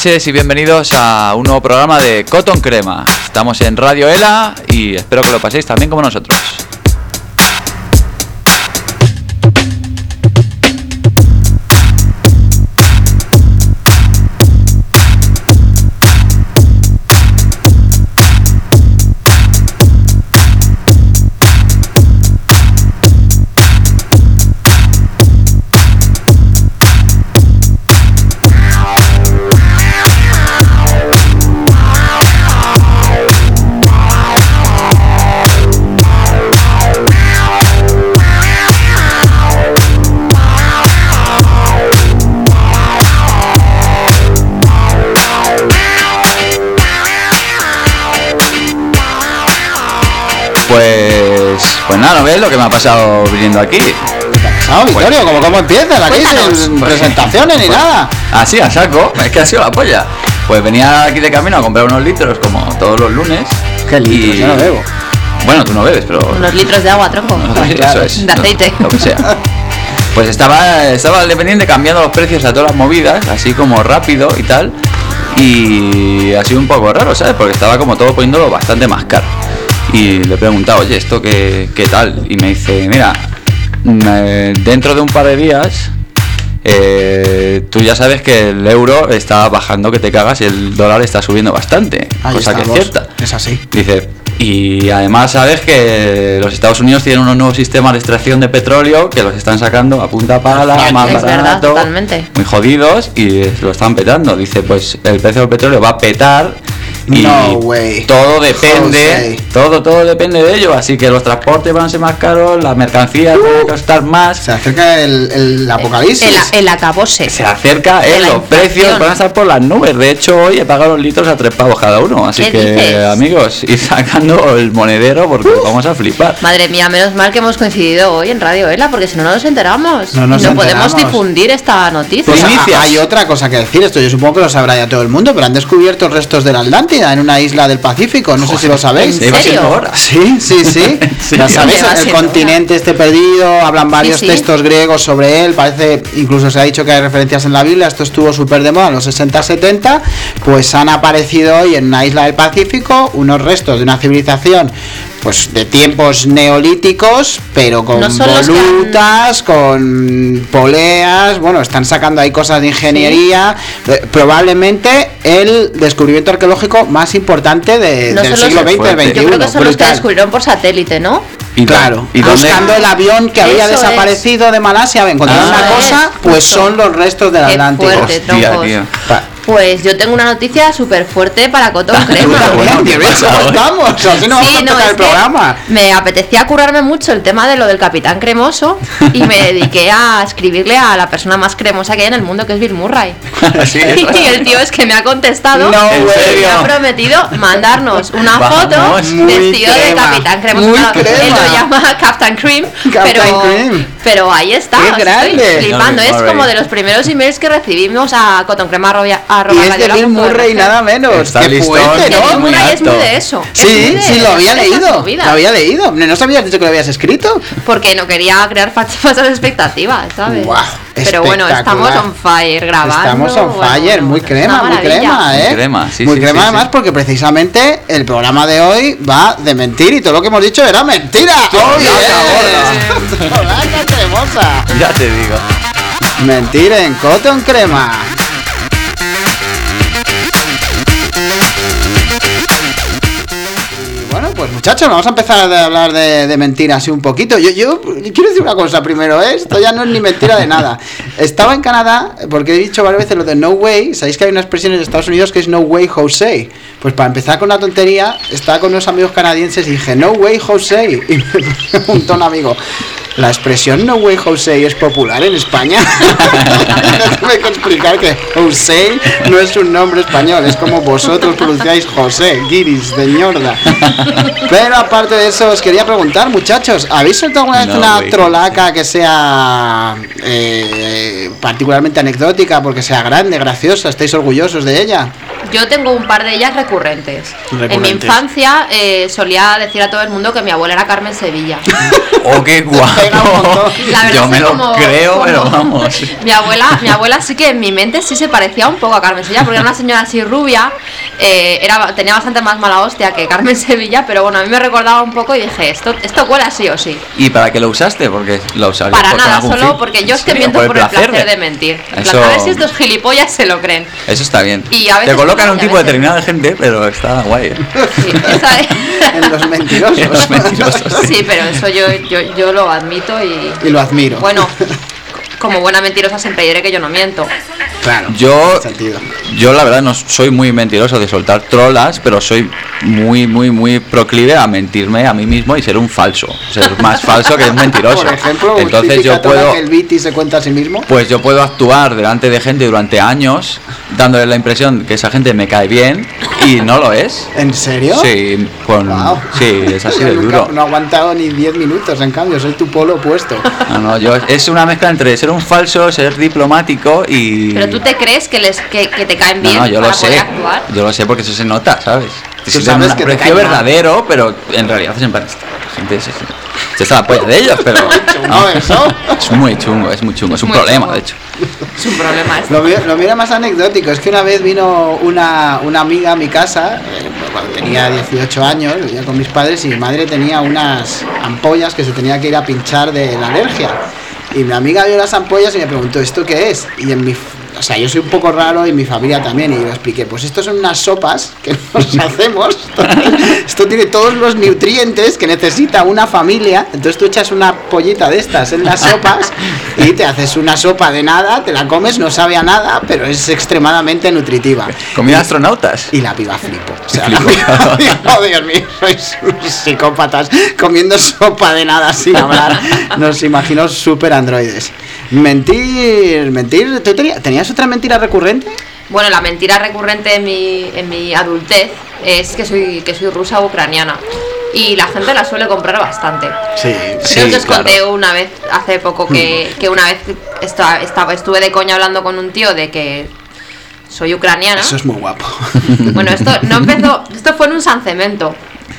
Noches y bienvenidos a un nuevo programa de Cotton Crema. Estamos en Radio Ela y espero que lo paséis también como nosotros. Pues, pues ¿no ves lo que me ha pasado viniendo aquí? No, Vittorio, ¿cómo, cómo empiezas? Aquí sin Pues- presentaciones ni pues- nada. Así, a saco, es que ha sido la polla. Pues venía aquí de camino a comprar unos litros como todos los lunes. Qué litros, yo no bebo. Bueno, tú no bebes, pero... Unos litros de agua, tronco. Eso claro. es. De aceite. Lo que sea. Pues estaba, estaba dependiente cambiando los precios a todas las movidas, así como rápido y tal. Y ha sido un poco raro, ¿sabes? Porque estaba como todo poniéndolo bastante más caro. Y le he preguntado, oye, ¿esto qué, qué tal? Y me dice, mira, mm, eh, dentro de un par de días, eh, tú ya sabes que el euro está bajando que te cagas y el dólar está subiendo bastante. Ahí cosa que es cierta. Es así. Dice, y además sabes que los Estados Unidos tienen unos nuevos sistemas de extracción de petróleo que los están sacando a punta pala, Es más verdad, barato, totalmente. muy jodidos y lo están petando. Dice, pues el precio del petróleo va a petar y No way. todo depende, Jose. todo, todo depende de ello. Así que los transportes van a ser más caros, las mercancías van a costar más. Se acerca el, el apocalipsis. El, el acabose. Se acerca, eh, la los inflación. precios van a estar por las nubes. De hecho, hoy he pagado los litros a tres pavos cada uno. Así ¿Qué que, dices? amigos, ir sacando el monedero porque vamos a flipar. Madre mía, menos mal que hemos coincidido hoy en Radio Ela, porque si no, no nos enteramos. No nos podemos enteramos. difundir esta noticia. Pues ha- hay otra cosa que decir, esto yo supongo que lo sabrá ya todo el mundo, pero han descubierto restos de la En una isla del Pacífico, no sé si lo sabéis. ¿En serio? Sí, sí, sí. Ya sabéis, ¿Dónde va el continente este perdido, hablan varios sí. textos griegos sobre él, parece, incluso se ha dicho que hay referencias en la Biblia, esto estuvo súper de moda en los 60-70, pues han aparecido hoy en una isla del Pacífico unos restos de una civilización pues de tiempos neolíticos, pero con No han- volutas, con poleas, bueno, están sacando ahí cosas de ingeniería, eh, probablemente el descubrimiento arqueológico más importante de- No del siglo XX Fuerte. XXI. Yo creo que son los que descubrieron por satélite, ¿no? Y Claro, ¿Y dónde? buscando el avión que había desaparecido de Malasia, encontraron Eso una es, cosa, pues son los restos del Qué Atlántico. fuerte. Hostia, troncos. tío. Pues yo tengo una noticia súper fuerte para Cotton Crema. Así no vamos a tocar es el que programa. Me apetecía curarme mucho el tema de lo del capitán cremoso y me dediqué a escribirle a la persona más cremosa que hay en el mundo, que es Bill Murray. Sí, y el tío es que me ha contestado No, ¿En güey. y me ha prometido mandarnos una Vamos, foto vestido de crema, capitán cremoso. Él crema. lo llama Captain Cream, Captain pero, Cream. pero ahí está. Qué estoy grande. flipando. Bill Es como de los primeros emails que recibimos a cotoncrema.com. Y es de Bill Murray nada menos. Está Qué listón, fuerte, ¿no? Es muy de eso. es Sí, sí, lo había leído. Lo había leído. ¿No nos habías dicho que lo habías escrito? Porque no quería crear falsas expectativas, ¿sabes? Pero bueno, estamos on fire grabando. Estamos on bueno, fire, muy crema, muy crema, ¿eh? Muy crema, sí, Muy sí, crema sí, además sí. porque precisamente el programa de hoy va de mentir y todo lo que hemos dicho era mentira. Ya te digo. Mentir en Cotton Crema. Pues muchachos, vamos a empezar a hablar de, de mentira así un poquito. Yo, yo quiero decir una cosa primero, ¿eh? Esto ya no es ni mentira de nada. Estaba en Canadá, porque he dicho varias veces lo de no way. Sabéis que hay una expresión en Estados Unidos que es no way Jose. Pues para empezar con la tontería, estaba con unos amigos canadienses y dije no way Jose. Y me preguntó un amigo, ¿la expresión no way Jose es popular en España? Tuve que explicar que Jose no es un nombre español, es como vosotros pronunciáis José, guiris de ñorda. Pero aparte de eso, os quería preguntar, muchachos, ¿habéis soltado alguna vez No, una güey. trolaca que sea eh, particularmente anecdótica, porque sea grande, graciosa, estáis orgullosos de ella? Yo tengo un par de ellas recurrentes. En mi infancia eh, solía decir a todo el mundo que mi abuela era Carmen Sevilla. ¡Oh, qué guapo! montón. La verdad Yo me lo como- creo, como- pero vamos. Mi abuela, mi abuela sí que en mi mente sí se parecía un poco a Carmen Sevilla, porque era una señora así rubia, eh, era, tenía bastante más mala hostia que Carmen Sevilla, pero bueno, a mí me recordaba un poco y dije, esto, esto cuela sí o sí. ¿Y para qué lo usaste? Porque lo usarías Para nada, solo fin. porque yo ¿En es que serio? miento por el placer de mentir. Eso- A ver si estos gilipollas se lo creen. Eso está bien. Y a Te veces colocan no, un a tipo determinado de gente, pero está guay. ¿eh? Sí, esa es- En los mentirosos. En los mentirosos, sí. Sí, pero eso yo, yo, yo lo admito y. Y lo admiro. Bueno, como buena mentirosa siempre diré que yo no miento. claro. Yo, yo la verdad no soy muy mentiroso de soltar trolas, pero soy muy, muy, muy proclive a mentirme a mí mismo y ser un falso. Ser más falso que un mentiroso. Por ejemplo, Entonces yo puedo, que el Viti se cuenta a sí mismo. pues yo puedo actuar delante de gente durante años, dándole la impresión que esa gente me cae bien y no lo es. ¿En serio? Sí, con, Guau. sí, es así de duro. No he aguantado ni 10 minutos, en cambio, soy tu polo opuesto. No, no, yo, es una mezcla entre ser un falso, ser diplomático y... Pero tú te crees que, les, que, que te caen No, bien no, yo para lo poder sé. actuar. Yo lo sé porque eso se nota, ¿sabes? Tú sabes un que mal. verdadero, pero en realidad es en plan, gente se, se está la polla de ellos, pero chungo eso. es muy chungo, es muy chungo, es un Muy problema, chungo. de hecho. Es un problema esto. Lo mío, lo mío era más anecdótico, es que una vez vino una, una amiga a mi casa, eh, cuando tenía 18 años, vivía con mis padres y mi madre tenía unas ampollas que se tenía que ir a pinchar de la alergia. Y mi amiga vio las ampollas y me preguntó, ¿esto qué es? Y en mi... O sea, yo soy un poco raro y mi familia también, y yo expliqué, pues esto son unas sopas que nos hacemos. Esto tiene todos los nutrientes que necesita una familia. Entonces tú echas una pollita de estas en las sopas y te haces una sopa de nada, te la comes, no sabe a nada, pero es extremadamente nutritiva. Comida astronautas. Y la piba flipo. O sea, Flipo. la piba, oh Dios mío, sois psicópatas comiendo sopa de nada sin hablar. Nos imagino super androides. Mentir, mentir. ¿Tú tenías, tenías otra mentira recurrente? Bueno, la mentira recurrente en mi, en mi adultez es que soy, que soy rusa o ucraniana. Y la gente la suele comprar bastante. Sí. Creo Sí, que os claro. conté una vez, hace poco, que, que una vez esta- estaba, estuve de coña hablando con un tío de que soy ucraniana. Eso es muy guapo. Bueno, esto no empezó, esto fue en un sancemento.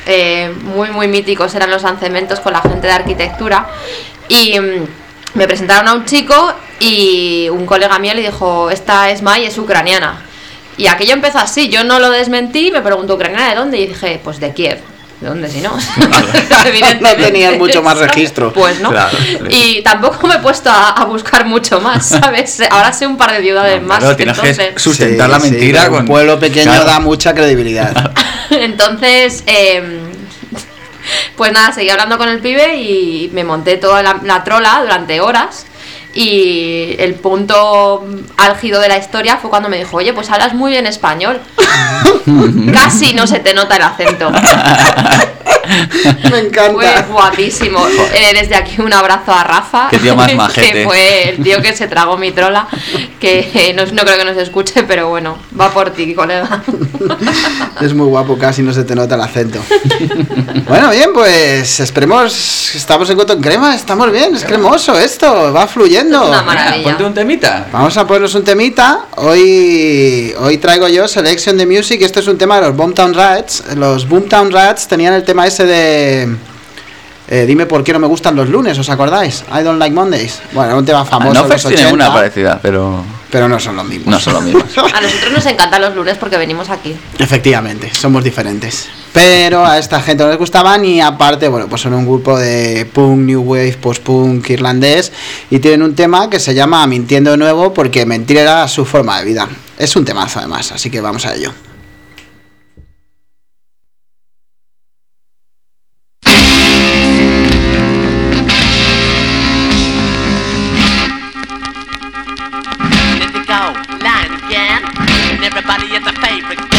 eh, muy, muy míticos eran los sancementos con la gente de arquitectura. Y mm, me presentaron a un chico y un colega mío le dijo, esta es Mai, es ucraniana. Y aquello empezó así, yo no lo desmentí, me preguntó, ¿ucraniana de dónde? Y dije, pues de Kiev. ¿De dónde si no? Evidentemente. No tenías mucho más registro. Pues no. Claro. Y tampoco me he puesto a, a buscar mucho más, ¿sabes? Ahora sé un par de ciudades más. Claro, tienes entonces... que sustentar la Sí, mentira con Un pueblo pequeño Claro. da mucha credibilidad. Entonces, em, pues nada, seguí hablando con el pibe y me monté toda la, la trola durante horas. Y el punto álgido de la historia fue cuando me dijo, oye, pues hablas muy bien español. Casi no se te nota el acento. Me Fue encanta. guapísimo. Eh, desde aquí un abrazo a Rafa. Qué tío más majete. Que fue el tío que se tragó mi trola. Que eh, no, no creo que nos escuche, pero bueno, va por ti, colega. Es muy guapo, casi no se te nota el acento. Bueno, bien, pues esperemos. Estamos en Cotton Crema, estamos bien, es cremoso esto, va fluyendo. Es una maravilla. ponte un temita. Vamos a ponernos un temita. Hoy, hoy traigo yo Selection de Music. Esto es un tema de los Boomtown Rats. Los Boomtown Rats tenían el tema ese de. eh, dime por qué no me gustan los lunes, ¿os acordáis? I don't like Mondays. Bueno, un tema famoso. no tiene 80, una parecida, pero pero no son los mismos. no son los mismos. A nosotros nos encantan los lunes porque venimos aquí. Efectivamente, somos diferentes. Pero a esta gente no les gustaban y aparte, bueno, pues son un grupo de punk, new wave, post-punk irlandés y tienen un tema que se llama Mintiendo de nuevo porque mentir era su forma de vida. Es un temazo además, así que vamos a ello. paper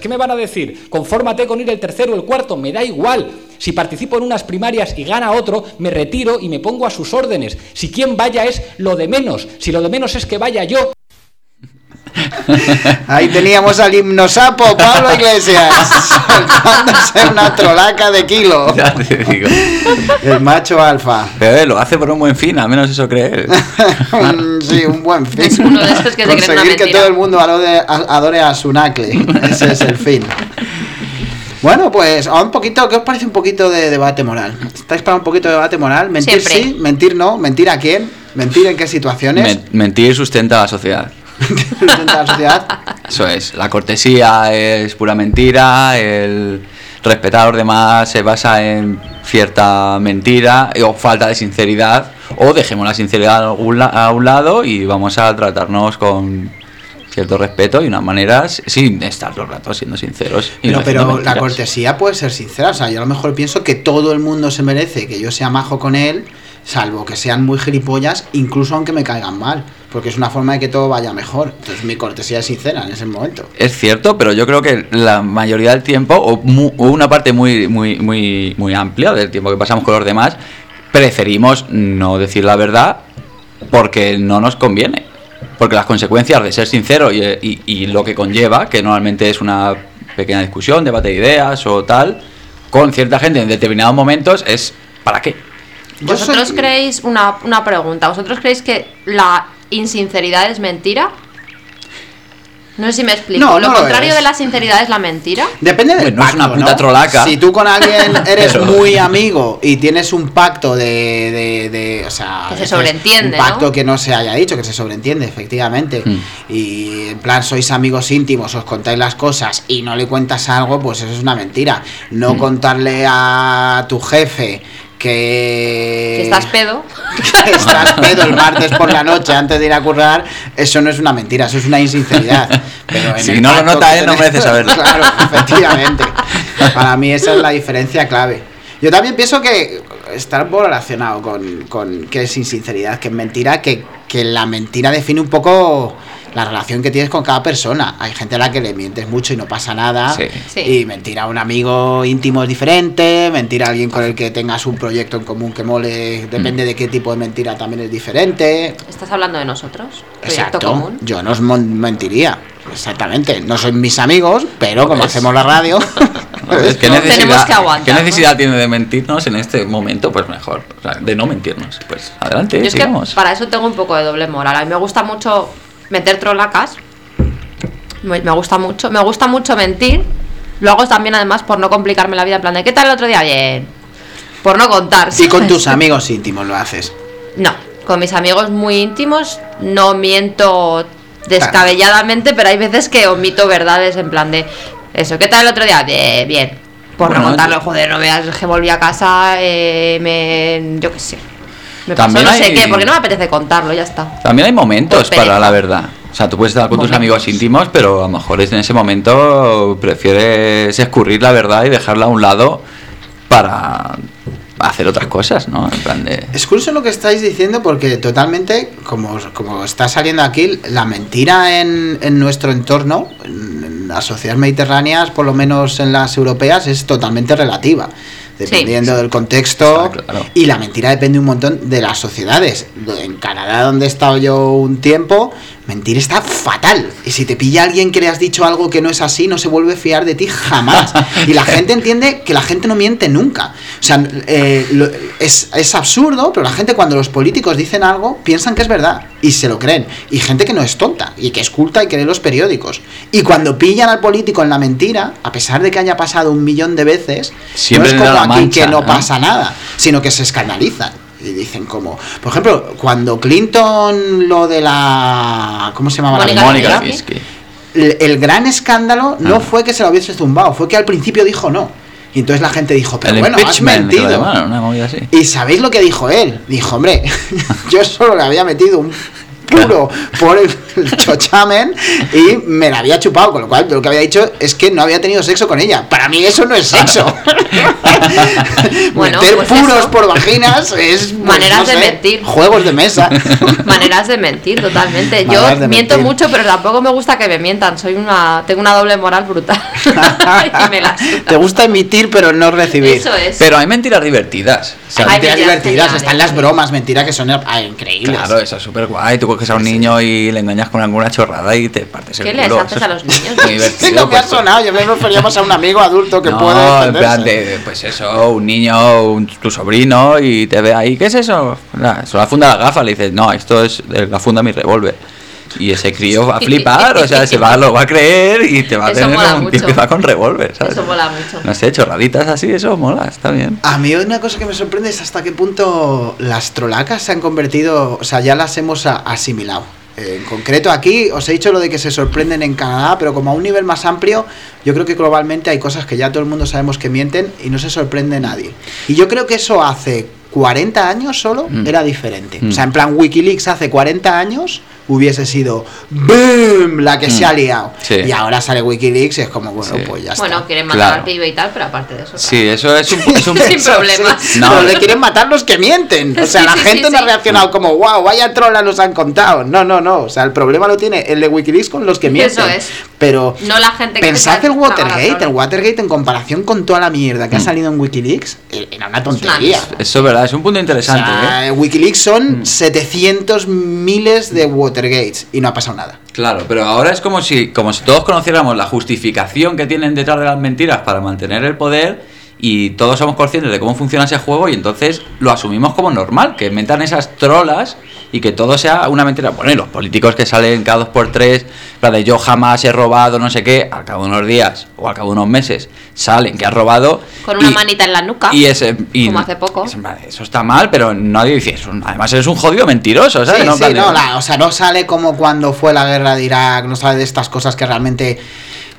¿Qué me van a decir? Confórmate con ir el tercero o el cuarto, me da igual. Si participo en unas primarias y gana otro, me retiro y me pongo a sus órdenes. Si quien vaya es lo de menos, si lo de menos es que vaya yo, Ahí teníamos al himnosapo Pablo Iglesias, soltándose una trolaca de kilo. Ya te digo. El macho alfa. Pero eh, lo hace por un buen fin, al menos eso cree él. Sí, un buen fin. Es uno de estos que se creen una Conseguir que todo el mundo adore, a- adore a Sunacle. Ese es el fin. Bueno, pues a un poquito, ¿qué os parece un poquito de debate moral? ¿Estáis para un poquito de debate moral? ¿Mentir Siempre. sí? ¿Mentir no? ¿Mentir a quién? ¿Mentir en qué situaciones? Men- mentir sustenta a la sociedad. La sociedad. Eso es, la cortesía es pura mentira, el respetar a los demás se basa en cierta mentira eh, o falta de sinceridad, o dejemos la sinceridad a un, lado y vamos a tratarnos con cierto respeto y unas maneras sin estar todo el rato siendo sinceros. y Pero, no pero la cortesía puede ser sincera. O sea, yo a lo mejor pienso que todo el mundo se merece que yo sea majo con él, salvo que sean muy gilipollas, incluso aunque me caigan mal. Porque es una forma de que todo vaya mejor. Entonces mi cortesía es sincera en ese momento. Es cierto, pero yo creo que la mayoría del tiempo, o, mu- una parte muy, muy, muy, muy amplia del tiempo que pasamos con los demás, preferimos no decir la verdad porque no nos conviene. Porque las consecuencias de ser sincero y lo que conlleva, que normalmente es una pequeña discusión, debate de ideas o tal, con cierta gente en determinados momentos, es ¿para qué? ¿Vosotros soy- creéis, una, una pregunta, ¿vosotros creéis que la insinceridad es mentira? No sé si me explico. No, lo no lo contrario es. de la sinceridad es la mentira. Depende del Bueno, es pacto, una puta ¿no? trolaca. Si tú con alguien eres Pero- muy amigo y tienes un pacto de, de, de- o sea, Que se sobreentiende, un pacto ¿no? que no se haya dicho, que se sobreentiende, efectivamente. Mm. Y en plan sois amigos íntimos, os contáis las cosas y no le cuentas algo, pues eso es una mentira. No Mm. contarle a tu jefe que Que estás pedo. que estás pedo el martes por la noche antes de ir a currar, eso no es una mentira, eso es una insinceridad. Pero en Si no lo nota él, no tenéis- merece saberlo. Claro, efectivamente. Para mí esa es la diferencia clave. Yo también pienso que está un poco relacionado con, con qué es insinceridad, que es mentira, que, que la mentira define un poco la relación que tienes con cada persona. Hay gente a la que le mientes mucho y no pasa nada. Sí. Sí. Y mentir a un amigo íntimo es diferente, mentir a alguien con el que tengas un proyecto en común que mole, depende de qué tipo de mentira también es diferente. ¿Estás hablando de nosotros? Exacto. común. Yo no os mentiría. Exactamente. No sois mis amigos, pero como Pues- hacemos la radio. ¿Qué Tenemos necesidad, que aguantar, ¿Qué necesidad tiene de mentirnos en este momento? Pues mejor, o sea, de no mentirnos. Pues adelante, Yo es que para eso tengo un poco de doble moral. A mí me gusta mucho meter trolacas. Me, gusta mucho. Me gusta mucho mentir. Lo hago también además por no complicarme la vida. En plan de ¿qué tal el otro día? Bien. Por no contar. y con tus amigos íntimos lo haces. No, con mis amigos muy íntimos no miento descabelladamente, pero hay veces que omito verdades en plan de eso. ¿Qué tal el otro día? Bien, bien. Por no Bueno, contarlo, joder, no veas que volví a casa, eh, me. yo qué sé. Me pasó no sé qué, porque no me apetece contarlo, ya está. También hay momentos para la verdad. O sea, tú puedes estar con tus amigos íntimos, pero a lo mejor en ese momento prefieres escurrir la verdad y dejarla a un lado para hacer otras cosas, ¿no? En plan de... Es curioso lo que estáis diciendo porque totalmente, como, como está saliendo aquí, la mentira en, en nuestro entorno, en, en las sociedades mediterráneas, por lo menos en las europeas, es totalmente relativa. Dependiendo del contexto. Claro. Y la mentira depende un montón de las sociedades. En Canadá, donde he estado yo un tiempo, mentir está fatal. Y si te pilla alguien que le has dicho algo que no es así, no se vuelve a fiar de ti jamás. Y la gente entiende que la gente no miente nunca. O sea, eh, lo- es, es absurdo, pero la gente cuando los políticos dicen algo, piensan que es verdad. Y se lo creen. Y gente que no es tonta, y que es culta y que lee los periódicos. Y cuando pillan al político en la mentira, a pesar de que haya pasado un millón de veces, Siempre no es como aquí mancha, que no ¿no? pasa nada, sino que se escandalizan. Y dicen como, por ejemplo, cuando Clinton lo de la... ¿Cómo se llamaba? la Mónica Lewinsky. El, el gran escándalo no Ah. fue que se lo hubiese zumbado, fue que al principio dijo no. Y entonces la gente dijo, pero El bueno, has mentido. llamaron, una movida así. Y sabéis lo que dijo él. Dijo, hombre, yo solo le había metido un puro por el, el chochamen y me la había chupado, con lo cual yo lo que había dicho es que no había tenido sexo con ella. Para mí eso no es sexo. Bueno, Meter pues puros eso. por vaginas es pues, Maneras no de sé, mentir. Juegos de mesa. Maneras de mentir, totalmente. Yo Maneras de miento mentir. mucho, pero tampoco me gusta que me mientan. Soy una, tengo una doble moral brutal. y me la. Te gusta emitir pero no recibir. Eso es. Pero hay mentiras divertidas. O sea, Hay mentiras divertidas, geniales. están las bromas, mentiras que son ah, increíbles. Claro, eso es súper guay. Tú coges a un niño y le engañas con alguna chorrada y te partes el ¿Qué les culo. haces Eso a es los niños? Muy divertido. no me ha pues, sonado, yo me referíamos a un amigo adulto que no, puede en plan de, pues eso, un niño, un- tu sobrino, y te ve ahí, ¿qué es eso? La, son la funda de la gafa, le dices, no, esto es la funda de mi revólver. Y ese crío va a flipar, o sea, se va, lo va a creer y te va a Eso tener mola un tío que va con revólver, ¿sabes? Eso mola mucho. No sé, chorraditas así, eso mola, está bien. A mí una cosa que me sorprende es hasta qué punto las trolacas se han convertido, o sea, ya las hemos asimilado. Eh, En concreto aquí os he dicho lo de que se sorprenden en Canadá, pero como a un nivel más amplio, yo creo que globalmente hay cosas que ya todo el mundo sabemos que mienten y no se sorprende nadie. Y yo creo que eso hace 40 años solo Mm. era diferente. Mm. O sea, en plan Wikileaks hace 40 años hubiese sido ¡BOOM! la que se Mm. ha liado. Sí. Y ahora sale Wikileaks y es como, bueno, Sí. pues ya Bueno, está. quieren matar Claro. al pibe y tal, pero aparte de eso. Sí, eso es un... Es un Sin problemas. sí, No. Pero le quieren matar los que mienten. O sea, Sí, la sí, gente sí, no ha sí. reaccionado como, wow, vaya trola nos han contado. No, no, no. O sea, el problema lo tiene el de Wikileaks con los que mienten. Eso es. Pero No la gente que pensad se el Watergate. El Watergate en comparación con toda la mierda que ha salido en Wikileaks, eh, era una tontería. Eso es verdad, es un punto O interesante, sea, ¿eh? Wikileaks son 700 miles de Y no ha pasado nada. Claro, pero ahora es como si, como si todos conociéramos la justificación que tienen detrás de las mentiras para mantener el poder y todos somos conscientes de cómo funciona ese juego y entonces lo asumimos como normal, que inventan esas trolas y que todo sea una mentira. Bueno, y los políticos que salen cada dos por tres, de yo jamás he robado, no sé qué, al cabo de unos días o al cabo de unos meses salen que has robado. Con una y- manita en la nuca. Y ese, y- Como hace poco. es- vale, eso está mal, pero nadie dice eso. Además, eres un jodido mentiroso, ¿sabes? Sí, No, sí, no, la- o sea, no sale como cuando fue la guerra de Irak, no sale de estas cosas que realmente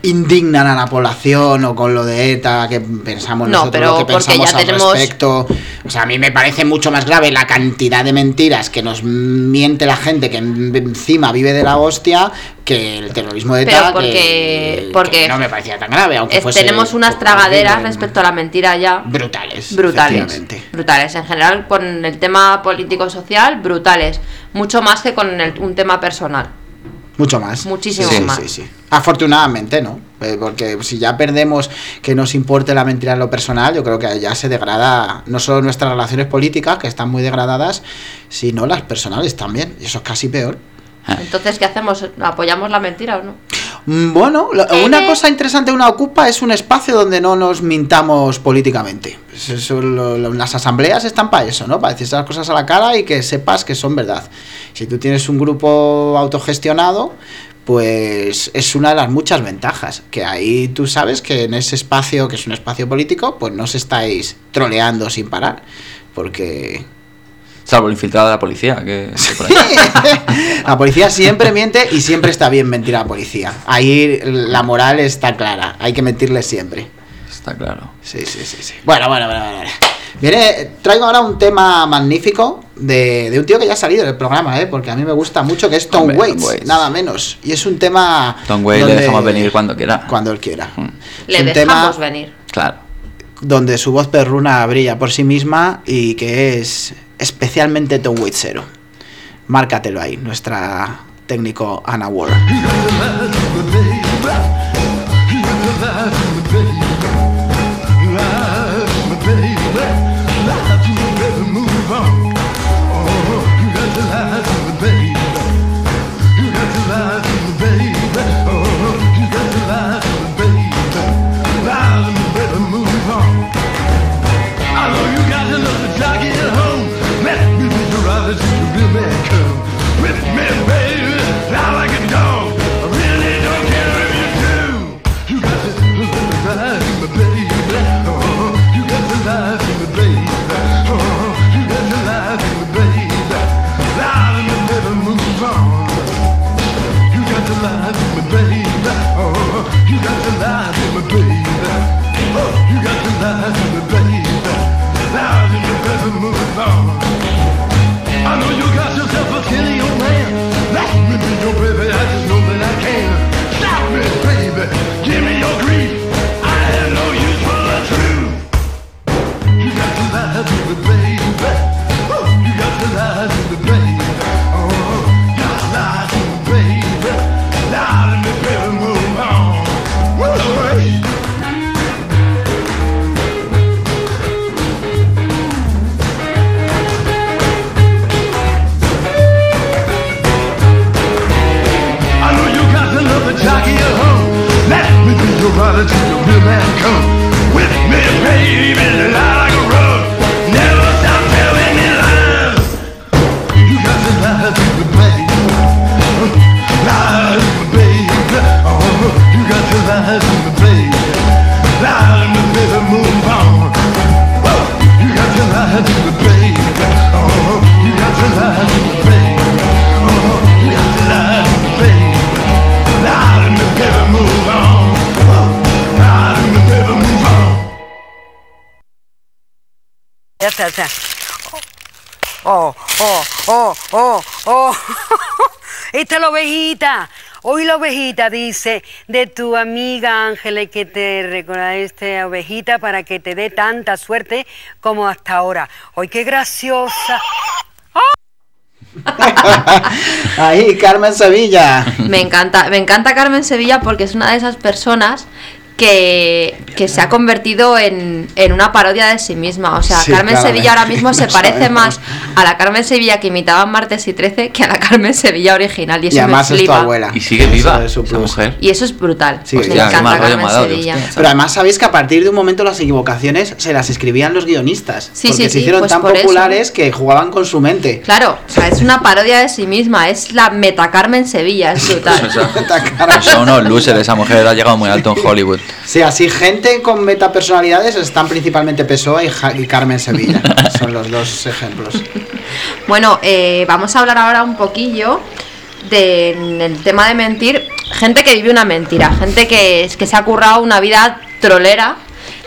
indignan a la población o con lo de ETA que pensamos No, nosotros pero lo que porque pensamos ya al tenemos- respecto. O sea, a mí me parece mucho más grave la cantidad de mentiras que nos miente la gente que en- encima vive de la hostia que el terrorismo de ETA porque- que, porque que no me parecía tan grave, aunque Es- fuese tenemos unas tragaderas respecto a la mentira ya. brutales, Brutales. Brutales. En general, con el tema político-social, brutales. Mucho más que con el- un tema personal. Mucho más. Muchísimo Sí, más. Sí, sí. Afortunadamente, ¿no? Eh, Porque si ya perdemos que nos importe la mentira en lo personal, yo creo que ya se degrada no solo nuestras relaciones políticas, que están muy degradadas, sino las personales también. Y eso es casi peor. Entonces, ¿qué hacemos? ¿Apoyamos la mentira o no? Mm, Bueno, una cosa interesante de una ocupa es un espacio donde no nos mintamos políticamente. Eso, lo- lo- las asambleas están para eso, ¿no? Para decir esas cosas a la cara y que sepas que son verdad. Si tú tienes un grupo autogestionado, pues es una de las muchas ventajas. Que ahí tú sabes que en ese espacio, que es un espacio político, pues no se estáis troleando sin parar. Porque Salvo el infiltrado de la policía, que... que por ahí. la policía siempre miente y siempre está bien mentir a la policía. Ahí la moral está clara, hay que mentirle siempre. Está claro. Sí, sí, sí, sí. Bueno, bueno, bueno, bueno. Viene, traigo ahora un tema magnífico de, de un tío que ya ha salido del programa, ¿eh? porque a mí me gusta mucho, que es Tom Hombre, Tom Waits, nada menos. Y es un tema... Tom Waits le dejamos venir cuando quiera. Cuando él quiera. Mm. Le un dejamos tema venir. Claro. donde su voz perruna brilla por sí misma y que es especialmente Tom Waitsero. Márcatelo ahí, nuestra técnico Anna Ward. La ovejita dice de tu amiga Ángeles que te recorda esta ovejita para que te dé tanta suerte como hasta ahora. ¡Ay, qué graciosa! Ahí, Carmen Sevilla. Me encanta, me encanta Carmen Sevilla porque es una de esas personas que, que se ha convertido en, en una parodia de sí misma. O sea, Sí, Carmen claramente, Sevilla ahora mismo se parece sabemos. más a la Carmen Sevilla que imitaba en Martes y 13 que a la Carmen Sevilla original. Y eso Y además me es tu abuela. Y sigue viva es su esa mujer. Y eso es brutal. Sí, rollo Carmen me de Sevilla. Pero además sabéis que a partir de un momento las equivocaciones se las escribían los guionistas. Sí, porque sí, se sí, hicieron pues tan por eso. populares que jugaban con su mente. Claro, o sea, es una parodia de sí misma. Es la meta Carmen Sevilla, es brutal. Pues son unos losers, esa mujer ha llegado muy alto en Hollywood. Sí, así gente con metapersonalidades están principalmente Pessoa y, Ja- y Carmen Sevilla. Son los dos ejemplos. Bueno, eh, vamos a hablar ahora un poquillo del tema de mentir. Gente que vive una mentira, gente que, que se ha currado una vida trolera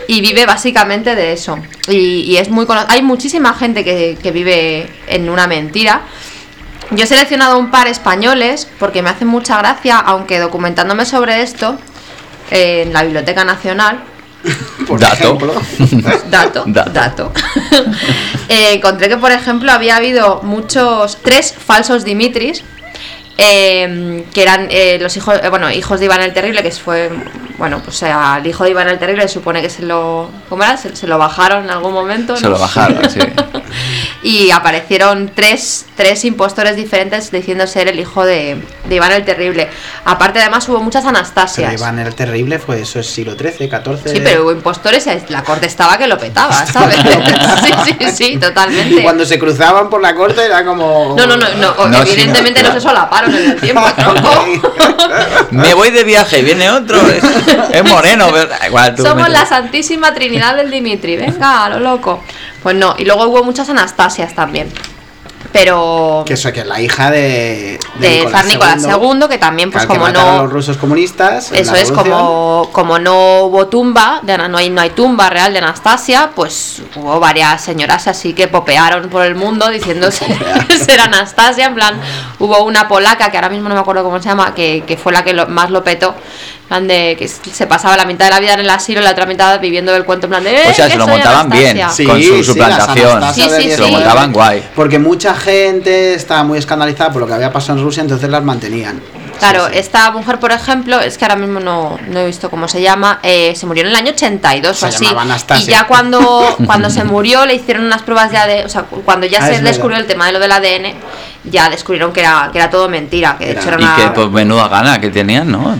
y vive básicamente de eso. Y, y es muy hay muchísima gente que, que vive en una mentira. Yo he seleccionado un par españoles porque me hace mucha gracia, aunque documentándome sobre esto en la Biblioteca Nacional, Por Dato. ejemplo. Dato, Dato. dato. Eh, encontré que, por ejemplo, había habido muchos, tres falsos Dimitris, eh, que eran eh, los hijos, eh, bueno, hijos de Iván el Terrible, que fue, bueno, pues al hijo de Iván el Terrible se supone que se lo, ¿cómo era? Se, se lo bajaron en algún momento. Se ¿no? lo bajaron, sí. y aparecieron tres, tres impostores diferentes diciendo ser el hijo de, de Iván el Terrible. Aparte, además, hubo muchas Pero Anastasias. Iván el Terrible fue eso es siglo XIII, XIV. Sí, pero hubo impostores, eh, la corte estaba que lo petaba, ¿sabes? sí, sí, sí, totalmente. Y cuando se cruzaban por la corte era como. No, no, no, no, No, evidentemente sí, no, no se solaparon en el tiempo, tronco. Me voy de viaje, viene otro. Es, es moreno, igual. tú Somos me- la Santísima Trinidad del Dimitri, venga, a lo loco. Pues no, y luego hubo muchas Anastasias también. Pero Que eso, que es la hija de... de zar Nicolás II, que también, pues que como no. los rusos comunistas. Eso es como, como no hubo tumba, de no hay, no hay tumba real de Anastasia, pues hubo varias señoras así que popearon por el mundo diciendo ser Anastasia, en plan, hubo una polaca que ahora mismo no me acuerdo cómo se llama, que, que fue la que lo- más lo petó, plan de que se pasaba la mitad de la vida en el asilo y la otra mitad viviendo del cuento, en plan de... "Eh, O sea, se lo montaban bien. Anastasia". Sí, con su Anastasias Sí, sí. Se lo 19. montaban guay. Porque mucha gente estaba muy escandalizada por lo que había pasado en Rusia, entonces las mantenían. Claro, Sí, sí. esta mujer, por ejemplo, es que ahora mismo no, no he visto cómo se llama, eh, se murió en el año 82 Se o así. Y ya cuando, cuando se murió le hicieron unas pruebas ya de... O sea, cuando ya Ah, se es descubrió verdad. el tema de lo del ADN, ya descubrieron que era, que era todo mentira, que de Era- hecho era Y una... que pues menuda gana que tenían, ¿no?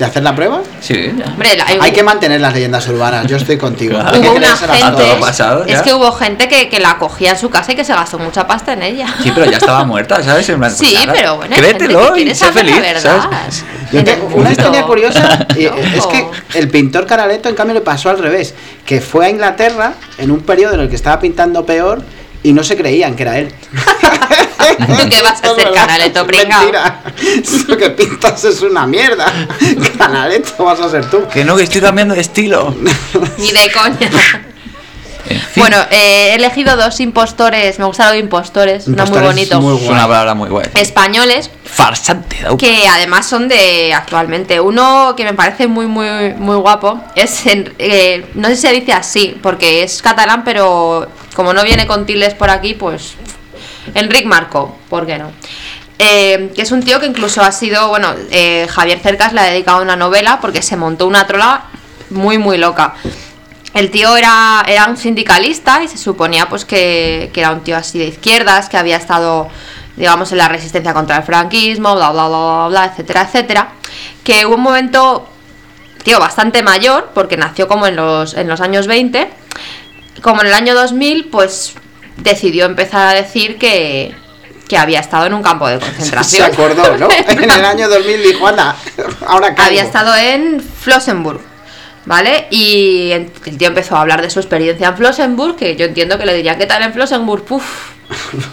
De- ¿De hacer la prueba? Sí, ya. Hombre, la- Hay que mantener las leyendas urbanas, yo estoy contigo. Claro. Hubo una gente... pasado, es que hubo gente que, que la cogía en su casa y que se gastó mucha pasta en ella. Sí, pero ya estaba muerta, ¿sabes? En plan, pues Sí, nada, pero bueno, Créetelo y sé la feliz, una historia curiosa y es que el pintor Caraletto en cambio le pasó al revés, que fue a Inglaterra en un periodo en el que estaba pintando peor y no se creían que era él. ¿Tú qué vas a hacer, Canaletto, pringao? Mentira. Lo que pintas es una mierda. Canaletto vas a ser tú. Que no, que estoy cambiando de estilo. Ni de coña. En fin, Bueno, eh, he elegido dos impostores, me gusta lo de impostores, no muy bonito, muy es una palabra muy guay. españoles, Farsante, que además son de actualmente. Uno que me parece muy, muy, muy guapo es, en- eh, no sé si se dice así, porque es catalán, pero como no viene con tildes por aquí, pues Enric Marco, ¿por qué no? Eh, que es un tío que incluso ha sido, bueno, eh, Javier Cercas le ha dedicado una novela porque se montó una trola muy, muy loca. El tío era, era un sindicalista y se suponía pues que, que era un tío así de izquierdas, que había estado, digamos, en la resistencia contra el franquismo, bla, bla, bla, bla, bla, etcétera, etcétera. Que hubo un momento, tío, bastante mayor, porque nació como en los, en los años 20, como en el año 2000, pues decidió empezar a decir que, que había estado en un campo de Se concentración. acordó, ¿no? En el año 2000 dijo, anda, ahora calvo". había estado en Flossenburg, ¿vale? Y el tío empezó a hablar de su experiencia en Flossenburg, que yo entiendo que le dirían, ¿qué tal en Flossenburg? Puf,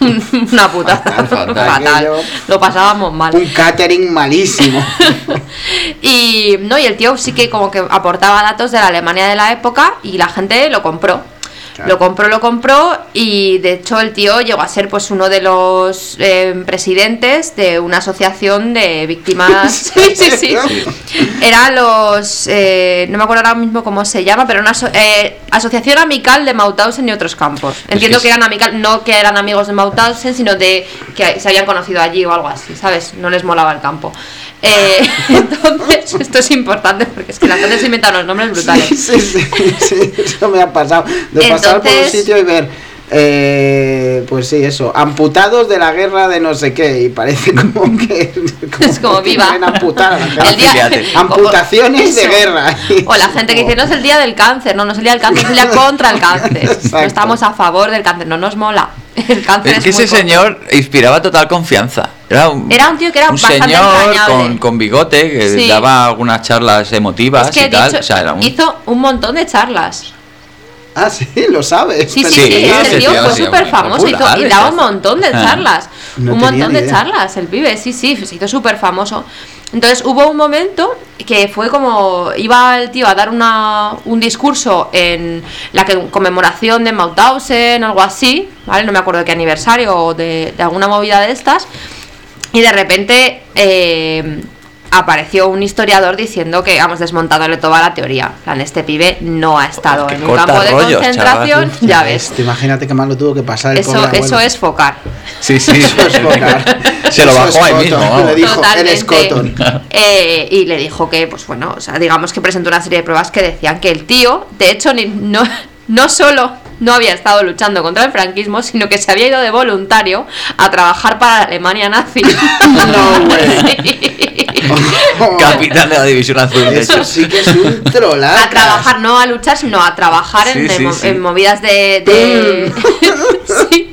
una puta. Fatal, fatal. Lo pasábamos mal. Un catering malísimo. Y no, y el tío sí que como que aportaba datos de la Alemania de la época y la gente lo compró. Claro. Lo compró, lo compró y de hecho el tío llegó a ser pues uno de los eh, presidentes de una asociación de víctimas. sí, sí, sí. Era los, eh, no me acuerdo ahora mismo cómo se llama, pero una aso- eh, asociación amical de Mauthausen y otros campos. Entiendo que que es- eran amical, no que eran amigos de Mauthausen, sino de que se habían conocido allí o algo así, ¿sabes? No les molaba el campo. Eh, entonces, esto es importante porque es que la gente se inventa unos nombres brutales. Sí, sí, sí, eso me ha pasado. De pasar por un sitio y ver, eh, pues sí, eso, amputados de la guerra de no sé qué, y parece como que. Es como que viva. amputar. El día-. Amputaciones de guerra. O la gente que dice, no es el día del cáncer, no, no es el día del cáncer, es el día contra el cáncer. Exacto. No estamos a favor del cáncer, no nos mola. El cáncer Es que ese señor inspiraba total confianza. Era un, Era un tío que era un bastante señor con, con bigote que Sí. daba algunas charlas emotivas Es que y tal. dicho- o sea, era un... hizo un montón de charlas. Ah, sí, lo sabes. Sí, sí, Sí, sí, ese tío fue súper famoso y daba un montón de Ah. charlas. No un montón de idea. charlas, el pibe, sí, sí, se hizo súper famoso. Entonces hubo un momento que fue como iba el tío a dar una, un discurso en la conmemoración de Mauthausen, algo así, ¿vale? No me acuerdo de qué aniversario o de, de alguna movida de estas. Y de repente eh, apareció un historiador diciendo que, vamos, desmontándole toda la teoría. En plan, este pibe no ha estado que en un campo de rollos, concentración, chaval. ya ves. Este, imagínate qué mal lo tuvo que pasar el Eso, eso es focar. Sí, sí. Eso es focar. Se lo bajó ahí mismo, vamos. Le dijo, Totalmente. eres Cotton. Eh, y le dijo que, pues bueno, o sea, digamos que presentó una serie de pruebas que decían que el tío, de hecho, ni- no, no solo no había estado luchando contra el franquismo, sino que se había ido de voluntario a trabajar para la Alemania nazi. No, güey. Capitán de la División Azul, de Eso hecho. sí que es un trolazo. a trabajar, no a luchar, sino a trabajar en, Sí, sí, en mo- sí. en movidas de, de, sí,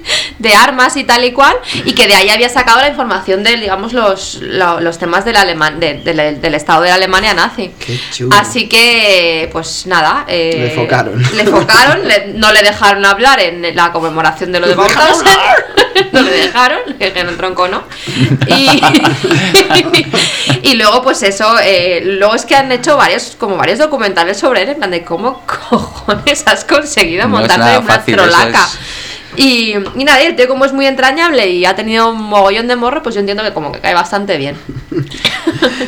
de armas y tal y cual, y que de ahí había sacado la información de, digamos, los, lo- los temas del, aleman, de- del- del estado de la Alemania nazi. Qué chulo. Así que, pues nada. eh, Le focaron. Le focaron, le- no le dejaron hablar en la conmemoración de lo de Mauthausen. no le dejaron, le el tronco no. Y, y luego, pues eso, eh, luego es que han hecho varios, como varios documentales sobre él, en plan de cómo cojones has conseguido No montarte en una fácil, trolaca. es- Y, y nada, y el tío como es muy entrañable y ha tenido un mogollón de morro, pues yo entiendo que como que cae bastante bien.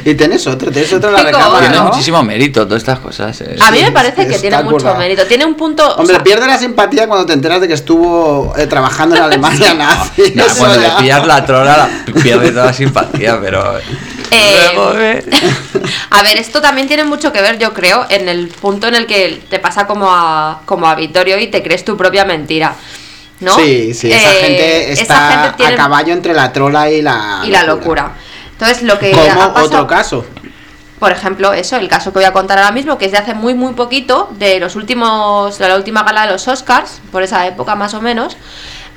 Y tienes otro, tienes otro en la recámara. Tiene ¿no? muchísimo mérito todas estas cosas. eh. A mí me parece que tiene mucho currado. mérito. Tiene un punto... o Hombre, sea, pierde la simpatía cuando te enteras de que estuvo eh, trabajando en Alemania nazi. Cuando le pillas la trola, la- pierde toda la simpatía, pero. Eh, Luego, eh, A ver, esto también tiene mucho que ver, yo creo, en el punto en el que te pasa como a, como a Vittorio y te crees tu propia mentira. ¿No? Sí, sí, esa Eh, gente esa está gente tiene- a caballo entre la trola y la y la locura. Entonces, lo que Como ha pasado- otro caso. por ejemplo, eso, el caso que voy a contar ahora mismo, que es de hace muy, muy poquito, de los últimos, de la última gala de los Oscars, por esa época más o menos.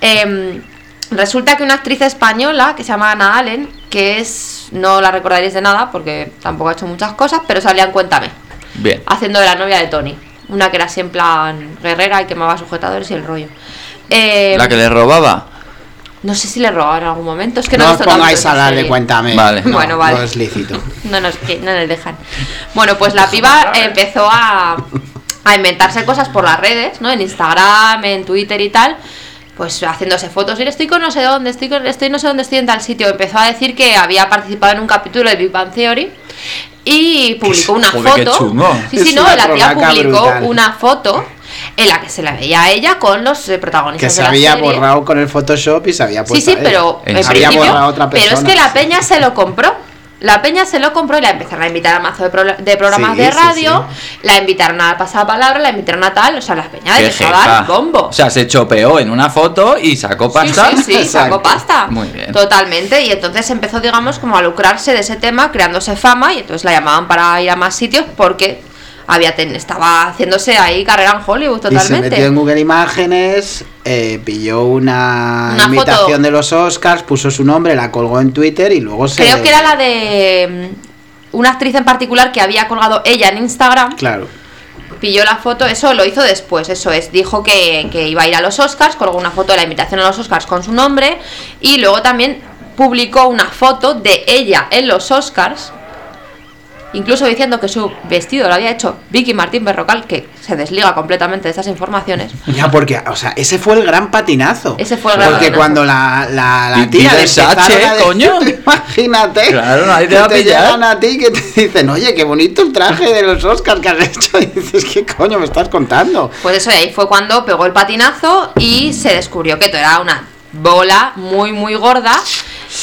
em, resulta que una actriz española que se llama Ana Allen, que es, no la recordaréis de nada porque tampoco ha hecho muchas cosas, pero salía en Cuéntame, Bien. haciendo de la novia de Tony. Una que era en plan guerrera y quemaba sujetadores y el rollo. Em, La que le robaba. No sé si le robaba en algún momento, es que no, no os pongáis a serie. cuéntame. Vale. No, Bueno, vale. No es lícito. No nos, que no nos dejan. Bueno, pues la piba empezó a, a inventarse cosas por las redes, ¿no? En Instagram, en Twitter y tal. Pues haciéndose fotos. Y estoy con no sé dónde, estoy con, estoy no sé dónde, estoy en tal sitio. Empezó a decir que había participado en un capítulo de Big Bang Theory. Y publicó una Joder, qué foto. chungo. Sí, sí, no, la tía publicó brutal. una foto en la que se la veía a ella con los eh, protagonistas. Que se de la había serie. borrado con el Photoshop y se había Sí, puesto. sí, a pero En. Había borrado otra pero es persona. que la peña se lo compró. La peña se lo compró y la empezaron a invitar a mazo de, pro- de programas Sí, de sí, radio, la invitaron a pasar palabra, la invitaron a tal, o sea, la peña Qué empezó a dar bombo. O sea, se chopeó en una foto y sacó Sí, pasta. sí, sí, sacó pasta. Muy bien. Totalmente. Y entonces empezó, digamos, como a lucrarse de ese tema, creándose fama, y entonces la llamaban para ir a más sitios porque había ten- estaba haciéndose ahí carrera en Hollywood Y se totalmente. metió en Google Imágenes, eh, pilló una, foto. de los Oscars, puso su nombre, la colgó en Twitter y luego se. Creo que era la de mm, una actriz en particular que había colgado ella en Instagram. Claro. pilló la foto, eso lo hizo después, eso es, dijo que, que iba a ir a los Oscars, colgó una foto de la invitación a los Oscars con su nombre y luego también publicó una foto de ella en los Oscars, incluso diciendo que su vestido lo había hecho Vicky Martín Berrocal, que se desliga completamente de estas informaciones. Ya, porque, o sea, ese fue el gran patinazo. Ese fue el gran Porque patinazo. cuando la, la, la tía le Sache, coño. tú Imagínate. Claro, nadie te va a pillar. llegan a ti que te dicen, oye, qué bonito el traje de los Oscars que has hecho. Y dices, ¿qué coño me estás contando? Pues eso, ahí fue cuando pegó el patinazo y se descubrió que todo era una bola muy, muy gorda.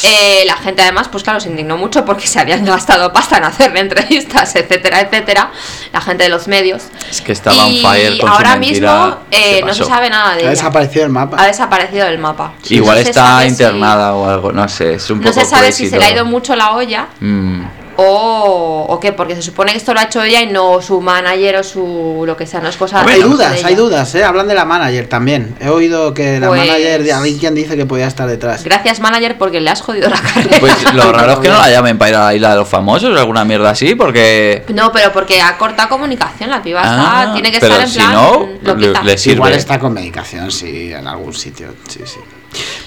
Eh, la gente además, pues claro, se indignó mucho porque se habían gastado pasta en hacerle entrevistas, etcétera, etcétera. La gente de los medios. Es que estaba on fire con ahora mismo eh, se no se sabe nada de Ha ella. desaparecido el mapa. Ha desaparecido del mapa. Igual No está si- internada o algo, no sé, es un No poco se sabe si se le ha ido mucho la olla Mm, o, o qué, porque se supone que esto lo ha hecho ella y no su manager o su lo que sea, no es cosa hay de dudas, hay dudas, ¿eh? Hablan de la manager también. He oído que la Pues- manager de alguien dice que podía estar detrás. Gracias manager porque le has jodido la carrera. Pues lo raro es que no la llamen para ir a la isla de los famosos o alguna mierda así, porque. No, pero porque ha cortado comunicación, la piba Ah, está, tiene que pero estar en si plan. no, lo le- quita. le sirve. Igual está con medicación, sí, en algún sitio. Sí, sí.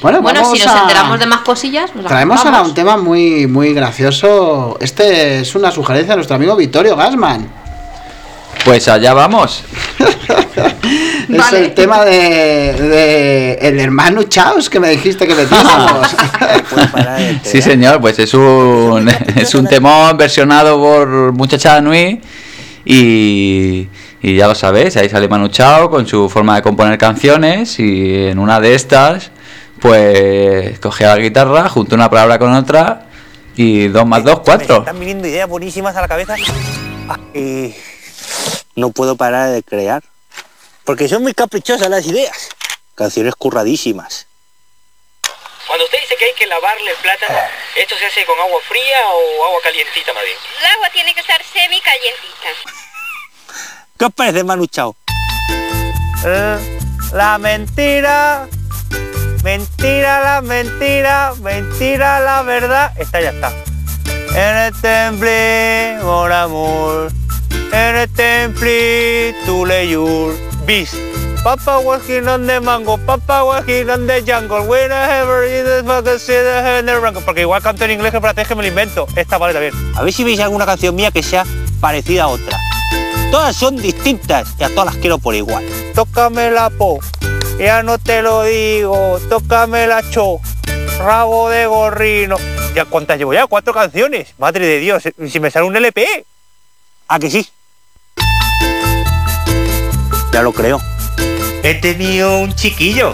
Bueno, Bueno, vamos si nos a- enteramos de más cosillas, pues las Traemos ahora un tema muy, muy gracioso. Este es una sugerencia de nuestro amigo Vittorio Gasman. Pues allá vamos. Es Vale. el tema de, de el hermano Chaos que me dijiste que metiésemos. Sí, señor, pues es un, es un temón versionado por Muchacha Nui y, y ya lo sabéis, ahí sale Manu Chao con su forma de componer canciones y en una de estas pues cogía la guitarra, junto una palabra con otra y dos más dos, Me cuatro. están viniendo ideas buenísimas a la cabeza y no puedo parar de crear. Porque son muy caprichosas las ideas. Canciones curradísimas. Cuando usted dice que hay que lavarle el plátano, ¿esto se hace con agua fría o agua calientita más bien? El agua tiene que estar semi calientita. ¿Qué os parece, Manu Chao? Eh, La mentira, mentira, la mentira, mentira, la verdad. Esta ya está. En el temple, mon amour, en el temple, tu leyur, bis. Papa walking on the mango, Papa walking on the jungle, whenever you the fucking see the the rango. Porque igual canto en inglés que parece que me lo invento. Esta vale también. A ver si veis alguna canción mía que sea parecida a otra. Todas son distintas y a todas las quiero por igual. Tócame la po, ya no te lo digo, tócame la cho, rabo de gorrino. ¿Ya cuántas llevo ya? Cuatro canciones. Madre de Dios, si me sale un LP. ¿A que sí? Ya lo creo. He tenido un chiquillo.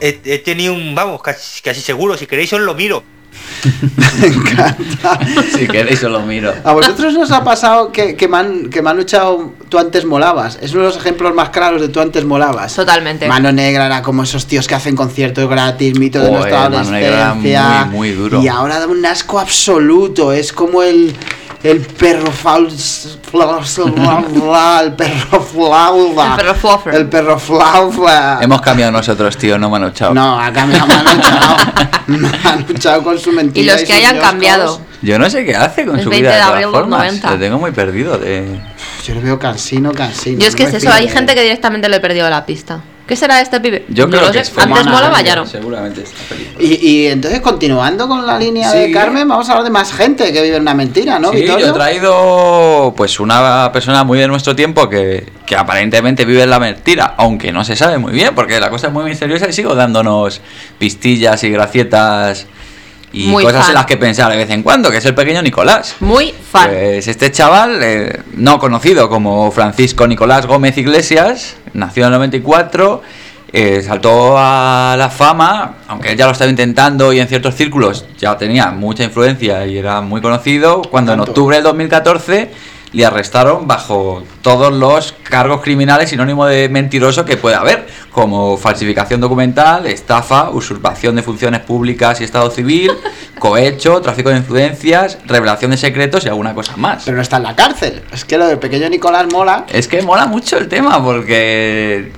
He, he tenido un, vamos, casi, casi seguro. Si queréis os lo miro. Me encanta. Si queréis os lo miro. ¿A vosotros nos ha pasado que, que, man, que Manu Chao tú antes molabas? Es uno de los ejemplos más claros de tú antes molabas. Totalmente. Mano Negra era como esos tíos que hacen conciertos gratis, mito de Joder, nuestra Mano Negra era adolescencia. muy, muy duro. Y ahora da un asco absoluto. Es como el, el perro faus, el perro flauda. El perro fluffer. El perro flauda. Hemos cambiado nosotros, tío, no Manu Chao. No, ha cambiado Manu Chao. Manu Chao con su mentira. Y los que hayan cambiado. Yo no sé qué hace con El su 20 vida de de todas formas. 90. Lo tengo muy perdido de... Yo lo veo cansino, cansino. Yo es que no es eso, hay de gente que directamente le he perdido la pista. ¿Qué será este pibe? Yo No creo lo que sé. es Antes ya no. Seguramente está feliz. Y, y entonces, continuando con la línea de. Carmen, vamos a hablar de más gente que vive en una mentira, ¿no, sí, yo he traído pues una persona muy de nuestro tiempo que, que aparentemente vive en la mentira, aunque no se sabe muy bien, porque la cosa es muy misteriosa y sigo dándonos pistillas y gracietas y Muy cosas fan. en las que pensar de vez en cuando, que es el pequeño Nicolás. Muy fan. Pues este chaval, eh, no conocido como Francisco Nicolás Gómez Iglesias, nació en el 94, eh, saltó a la fama, aunque él ya lo estaba intentando y en ciertos círculos ya tenía mucha influencia y era muy conocido, cuando en octubre del 2014 le arrestaron bajo todos los cargos criminales sinónimo de mentiroso que puede haber, como falsificación documental, estafa, usurpación de funciones públicas y estado civil, cohecho, tráfico de influencias, revelación de secretos y alguna cosa más. Pero no está en la cárcel. Es que lo del pequeño Nicolás mola. Es que mola mucho el tema porque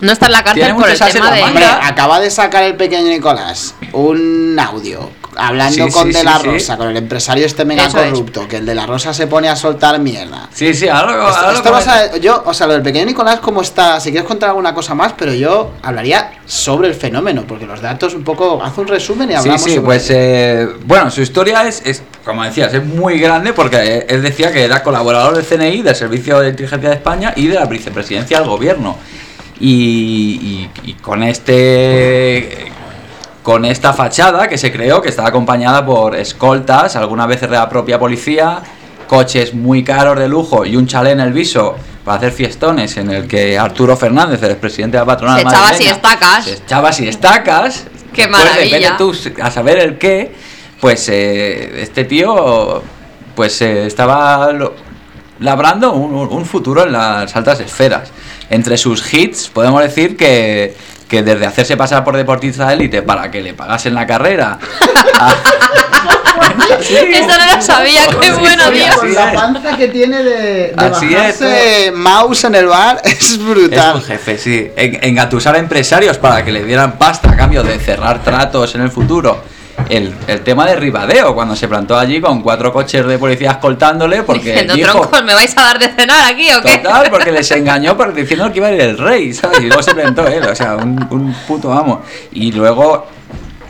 No está en la cárcel por el tema la de. Hombre, acaba de sacar el pequeño Nicolás un audio hablando Sí, con sí, De sí, la sí. Rosa, con el empresario este mega Eso es. corrupto, que el De la Rosa se pone a soltar mierda. sí, sí, ahora, lo- Esto, ahora esto vas comento. a- yo, o sea, lo del pequeño Nicolás, ¿cómo está? Si quieres contar alguna cosa más, pero yo hablaría sobre el fenómeno, porque los datos un poco. Haz un resumen y Sí, hablamos sí, sobre pues eh, bueno, su historia es, es, como decías, es muy grande porque él decía que era colaborador del CNI, del Servicio de Inteligencia de España y de la vicepresidencia del gobierno. Y, y- y con este con esta fachada que se creó, que estaba acompañada por escoltas, algunas veces de la propia policía, coches muy caros de lujo y un chalet en el viso para hacer fiestones en el que Arturo Fernández, el expresidente de la patronal Se echaba madrileña, siestacas. se echaba siestacas. Qué Después, maravilla. tú a saber el qué, pues eh, este tío pues eh, estaba lo- labrando un- un futuro en las altas esferas. Entre sus hits podemos decir que, que desde hacerse pasar por deportista de élite para que le pagasen la carrera. a- Sí. Eso no lo sabía, qué bueno, Con la es. panza que tiene de, de Así es, bajarse mouse en el bar es Es brutal. un jefe, sí. En- engatusar a empresarios para que le dieran pasta a cambio de cerrar tratos en el futuro. El, el tema de Ribadeo, cuando se plantó allí con cuatro coches de policía escoltándole porque Diciendo, dijo... troncos, ¿me vais a dar de cenar aquí o qué? Total, porque les engañó pero diciendo que iba a ir el rey, ¿sabes? Y luego se plantó él, o sea, un, un puto amo. Y luego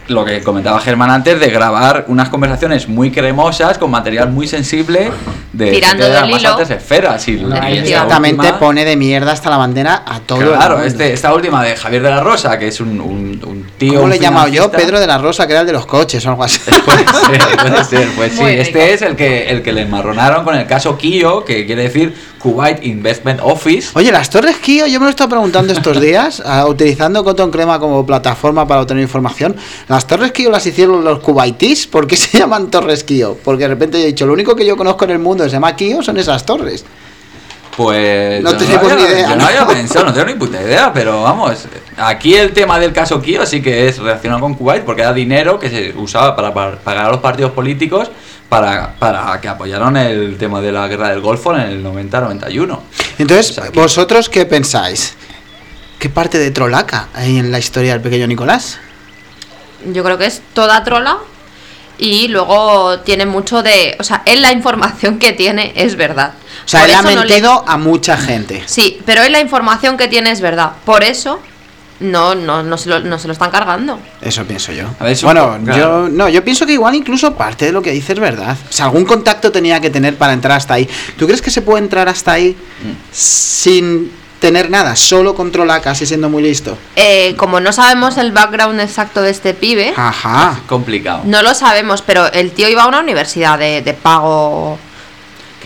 lo que comentaba Germán antes de grabar unas conversaciones muy cremosas con material muy sensible de, Tirando de las más altas esferas. Y, y esta Exactamente, última- pone de mierda hasta la bandera a todo Claro, este, esta última de Javier de la Rosa, que es un, un, un tío. ¿Cómo un le he llamado yo? Pedro de la Rosa, que era el de los coches o algo así. Puede ser, puede ser, pues sí. Este es el que, el que le enmarronaron con el caso Kio, que quiere decir Kuwait Investment Office. Oye, las torres Kio, yo me lo he estado preguntando estos días, ah, utilizando Cotton Crema como plataforma para obtener información. ¿Las torres Kio las hicieron los kuwaitíes? ¿Por qué se llaman torres Kio? Porque de repente yo he dicho, lo único que yo conozco en el mundo que se llama Kio son esas torres. Pues. No tenemos ni idea, Yo no ¿no? había pensado, no tengo ni puta idea, pero vamos. Aquí el tema del caso Kio sí que es relacionado con Kuwait, porque era dinero que se usaba para, para pagar a los partidos políticos para, para que apoyaron el tema de la guerra del Golfo en el 90-91. Entonces, O sea que- ¿vosotros qué pensáis? ¿Qué parte de Trolaca hay en la historia del pequeño Nicolás? Yo creo que es toda trola. y luego tiene mucho de, o sea, él la información que tiene es verdad. O sea, Por él ha eso no le- mentido a mucha gente. Sí, pero él la información que tiene es verdad. Por eso no, no, no, se, lo, no se lo están cargando. Eso pienso yo. A ver, bueno, claro. yo no, yo pienso que igual incluso parte de lo que dice es verdad. O sea, algún contacto tenía que tener para entrar hasta ahí. ¿Tú crees que se puede entrar hasta ahí sin tener nada, solo controlar, casi siendo muy listo? Eh, como no sabemos el background exacto de este pibe, Ajá. Complicado. no lo sabemos, pero el tío iba a una universidad de, de pago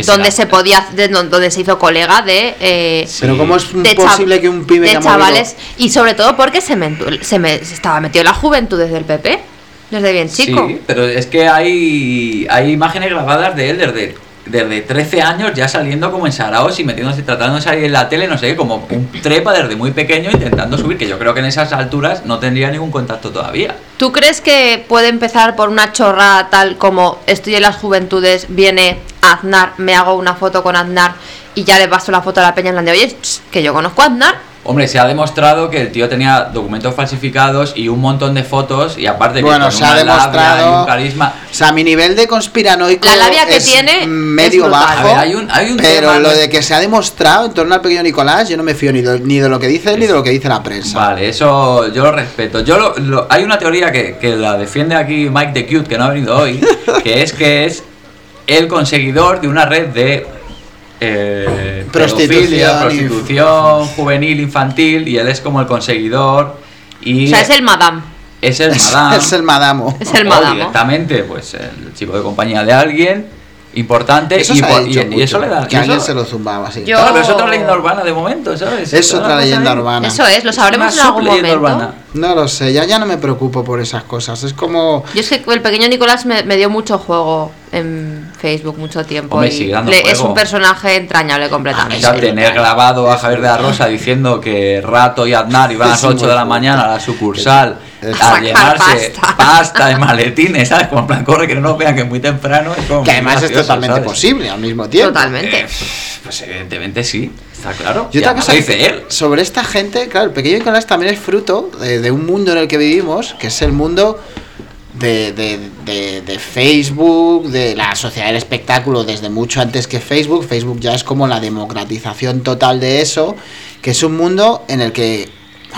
donde se podía, de- donde se hizo colega de, eh, Pero ¿cómo es de posible que un pibe de movido- chavales y sobre todo porque se, men- se, me- se estaba metido en la juventud desde el PP, desde bien chico. Sí, pero es que hay, hay imágenes grabadas de él desde, desde 13 años ya saliendo como en Saraos y metiéndose, tratando de salir en la tele, no sé, como un trepa desde muy pequeño intentando subir, que yo creo que en esas alturas no tendría ningún contacto todavía. ¿Tú crees que puede empezar por una chorrada tal como estoy en las juventudes, viene Aznar, me hago una foto con Aznar y ya le paso la foto a la peña en plan de, oye, que yo conozco a Aznar? Hombre, se ha demostrado que el tío tenía documentos falsificados y un montón de fotos y aparte que Bueno, con se ha una labia demostrado- y un carisma. O sea, mi nivel de conspiranoico La labia que es tiene medio es bajo. A ver, hay un- hay un pero tema, lo de que se ha demostrado en torno al pequeño Nicolás, yo no me fío ni de, ni de lo que dice él ni de lo que dice la prensa. Vale, eso yo lo respeto. Yo lo- lo- hay una teoría que, que la defiende aquí Mike the Cute, que no ha venido hoy, que es que es el conseguidor de una red de eh, Prostitución y- juvenil, infantil, y él es como el conseguidor. Y O sea, es el madame. es el madame. es el madamo. Es el o madamo. directamente, pues el chico de compañía de alguien importante Eso y, por- y- y mucho, eso le da que y alguien eso- se lo zumbaba así. Yo- Claro, pero es otra leyenda urbana de momento, ¿sabes? Es otra leyenda urbana. Eso es, lo sabremos Una en algún momento. urbana. No lo sé, ya, ya no me preocupo por esas cosas. Es como. Yo es que el pequeño Nicolás me, me dio mucho juego en Facebook mucho tiempo. Hombre, y sigue dando le- es un personaje entrañable completamente. O sea, tener grabado a Javier de la Rosa diciendo que Rato y Aznar iban a las Es muy 8 de la mañana a la sucursal Es- a llenarse pasta. pasta. de maletines, ¿sabes? Como en plan, corre, que no nos vean que es muy temprano. es como Que además es gracioso, totalmente ¿sabes? posible al mismo tiempo. Totalmente. Eh, pues evidentemente sí, está claro. Y Y otra cosa dice él. sobre esta gente, claro, el pequeño Nicolás también es fruto de, de un mundo en el que vivimos, que es el mundo de, de- de- de Facebook, de la sociedad del espectáculo desde mucho antes que Facebook. Facebook ya es como la democratización total de eso, que es un mundo en el que,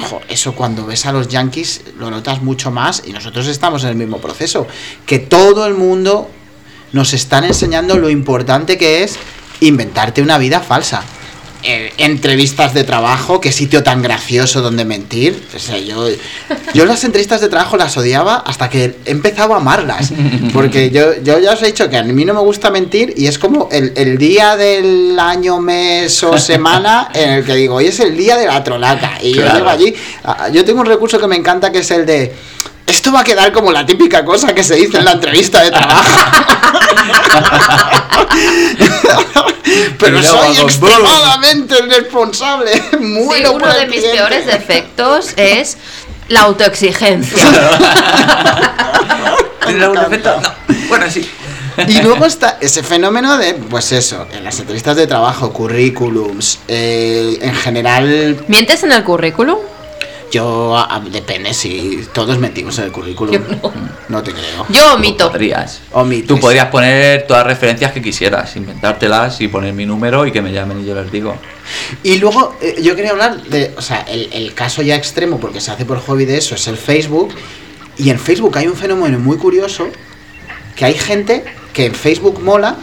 ojo, eso cuando ves a los yankees lo notas mucho más y nosotros estamos en el mismo proceso, que todo el mundo nos están enseñando lo importante que es inventarte una vida falsa. Eh, entrevistas de trabajo, qué sitio tan gracioso donde mentir. O sea, yo, yo las entrevistas de trabajo las odiaba hasta que he empezado a amarlas. Porque yo, yo ya os he dicho que a mí no me gusta mentir y es como el, el día del año, mes o semana en el que digo, hoy es el día de la trolaca. Y yo llego allí. ah, Yo tengo un recurso que me encanta que es el de. Esto va a quedar como la típica cosa que se dice en la entrevista de trabajo. Pero soy extremadamente responsable. Sí, Muero por uno el de mis cliente. peores defectos es la autoexigencia. ¿Tiene algún defecto? No. Bueno, sí. Y luego está ese fenómeno de, pues eso, en las entrevistas de trabajo, currículums, eh, en general, ¿Mientes en el currículum? Yo, ah, depende si todos mentimos en el currículum. Yo no. No te creo. Yo omito. Podrías. Omites. Tú podrías poner todas las referencias que quisieras, inventártelas y poner mi número y que me llamen y yo les digo. Y luego eh, yo quería hablar de, o sea, el, el caso ya extremo, porque se hace por hobby de eso, es el Facebook. Y en Facebook hay un fenómeno muy curioso, que hay gente que en Facebook mola,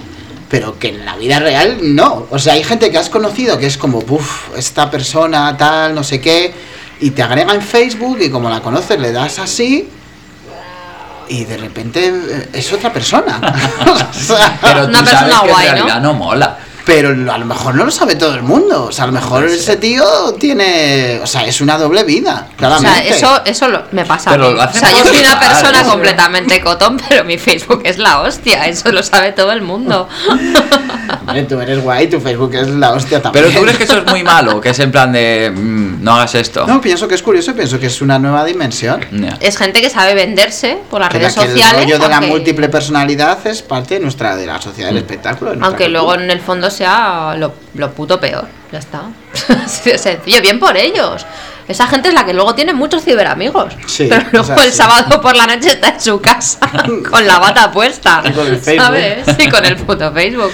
pero que en la vida real no. O sea, hay gente que has conocido que es como, uff, esta persona tal, no sé qué, y te agrega en Facebook y como la conoces le das así. Y de repente eh, es otra persona. O sea, Pero Una sabes persona que guay, en ¿no? realidad ¿no? mola. Pero a lo mejor no lo sabe todo el mundo. O sea, a lo mejor ese tío tiene. O sea, es una doble vida, O claramente. sea, eso, eso lo- me pasa. a Pero mí. lo o sea, yo soy una persona completamente cotón, pero mi Facebook es la hostia. Eso lo sabe todo el mundo. Hombre, tú eres guay, tu Facebook es la hostia también. Pero tú crees que eso es muy malo, que es en plan de mm, no hagas esto. No, pienso que es curioso, pienso que es una nueva dimensión. Es gente que sabe venderse por las Que, redes que el sociales. rollo de la múltiple personalidad es parte de nuestra de la sociedad del espectáculo. Aunque luego cultura. en el fondo sea lo, lo puto peor. Ya está. Así de sencillo. Bien por ellos. Esa gente es la que luego tiene muchos ciberamigos. Sí, pero luego o sea, el sí. sábado por la noche está en su casa con la bata puesta. Y con el Facebook. ¿Sabes? Sí, con el puto Facebook.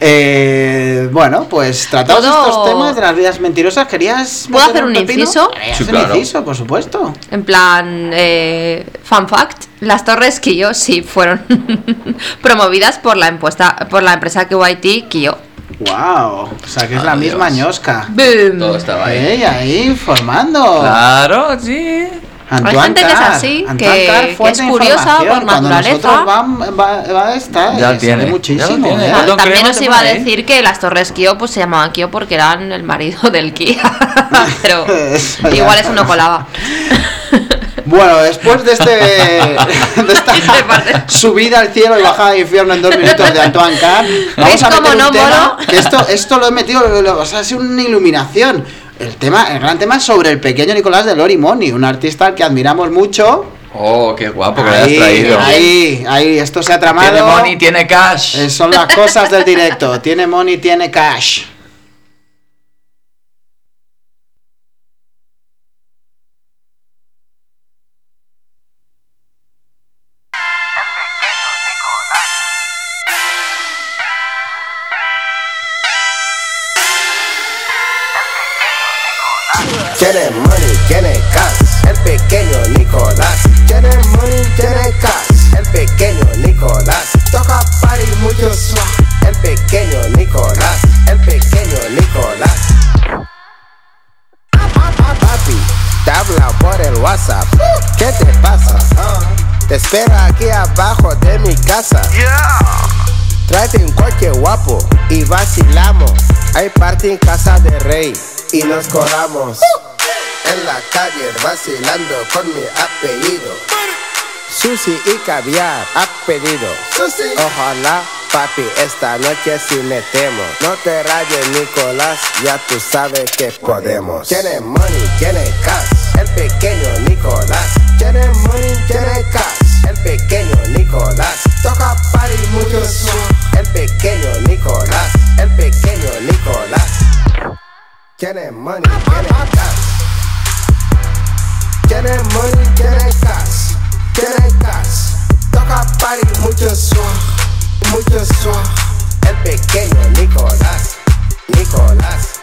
Eh, bueno, pues tratados Todo- estos temas de las vidas mentirosas, ¿querías ¿Puedo hacer un inciso? Sí, un inciso, por supuesto. En plan, eh, fun fact, las torres Kio sí fueron promovidas por la, empuesta, por la empresa KYT Kio. Wow, o sea que es la misma ñosca. Boom. Todo estaba ahí. Ey, ahí informando. Claro, sí. Antoine Hay gente que es así, que- es curiosa por naturaleza. nosotros va, va, va a estar, Ya eh, tiene, ya muchísimo. lo tiene. ¿eh? Ah, También Crema os iba a ahí. decir que las torres Kio pues se llamaban Kio porque eran el marido del Kia. Pero igual eso no colaba. Bueno, después de este de esta subida al cielo y bajada al infierno en dos minutos de Antoine Carr, vamos ¿Veis a cómo meter un no tema molo? que esto esto lo he metido, lo- lo- o sea, ha sido una iluminación. El tema, el gran tema es sobre el pequeño Nicolás de Lori Moni, un artista al que admiramos mucho. Oh, qué guapo que le has Ahí, traído. ahí, ahí, esto se ha tramado. Tiene money, tiene cash. Eh, son las cosas del directo. Tiene money, tiene cash. Tiene money, tiene cash, el pequeño Nicolás. Tiene money, tiene cash, el pequeño Nicolás. Toca party mucho swag, el pequeño Nicolás, el pequeño Nicolás. Papi, te habla por el WhatsApp. ¿Qué te pasa? Te espero aquí abajo de mi casa. Tráete un coche guapo y vacilamos. Hay party en casa de rey y nos colamos. En la calle vacilando con mi apellido. Sushi y caviar ha pedido. Ojalá, papi, esta noche si metemos. No te rayes, Nicolás, ya tú sabes que podemos. Tiene money, tiene cash, el pequeño Nicolás. Tiene money, tiene cash, el pequeño Nicolás. Toca party mucho el pequeño Nicolás, el pequeño Nicolás. Tiene money, tiene cash. Tiene money, tiene cash, tiene cash. Toca party, mucho swag, mucho swag. El pequeño Nicolás, Nicolás.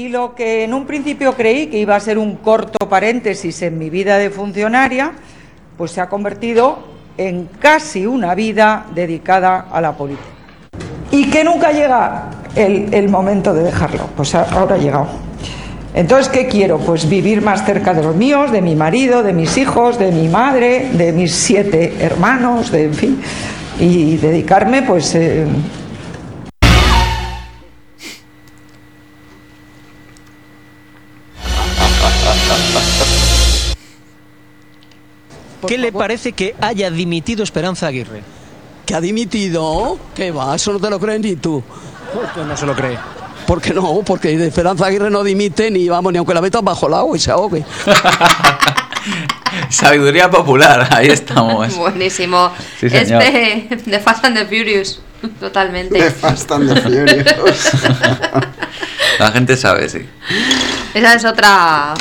Y lo que en un principio creí que iba a ser un corto paréntesis en mi vida de funcionaria, pues se ha convertido en casi una vida dedicada a la política. Y que nunca llega el, momento de dejarlo, pues ahora ha llegado. Entonces, ¿qué quiero? Pues vivir más cerca de los míos, de mi marido, de mis hijos, de mi madre, de mis siete hermanos, de en fin, y dedicarme pues eh, ¿Qué le parece que haya dimitido Esperanza Aguirre? ¿Que ha dimitido? ¿Qué va? Eso no te lo crees ni tú. ¿Por qué no se lo cree? ¿Por qué no? Porque de Esperanza Aguirre no dimite ni, vamos, ni aunque la metas bajo el agua y se ahogue. Sabiduría popular, ahí estamos. Buenísimo. Sí, señor. este de Fast and the Furious. Totalmente. De Fast and the Furious. La gente sabe, sí. Esa es otra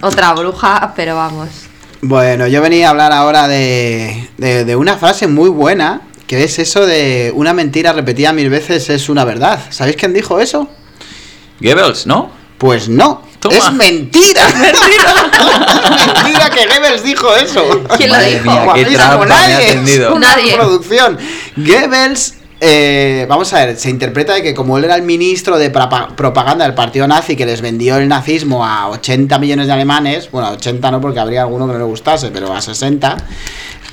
otra bruja, pero vamos. Bueno, yo venía a hablar ahora de, de, de una frase muy buena, que es eso de una mentira repetida mil veces es una verdad. ¿Sabéis quién dijo eso? Goebbels, ¿no? Pues no. Toma. Es mentira. Es mentira que Goebbels dijo eso. ¿Quién lo Madre dijo? mía, qué nadie. Una Nadie. producción. Goebbels, eh, vamos a ver, se interpreta de que como él era el ministro de propa- propaganda del partido nazi que les vendió el nazismo a 80 millones de alemanes, bueno, a 80 no porque habría alguno que no le gustase, pero a 60,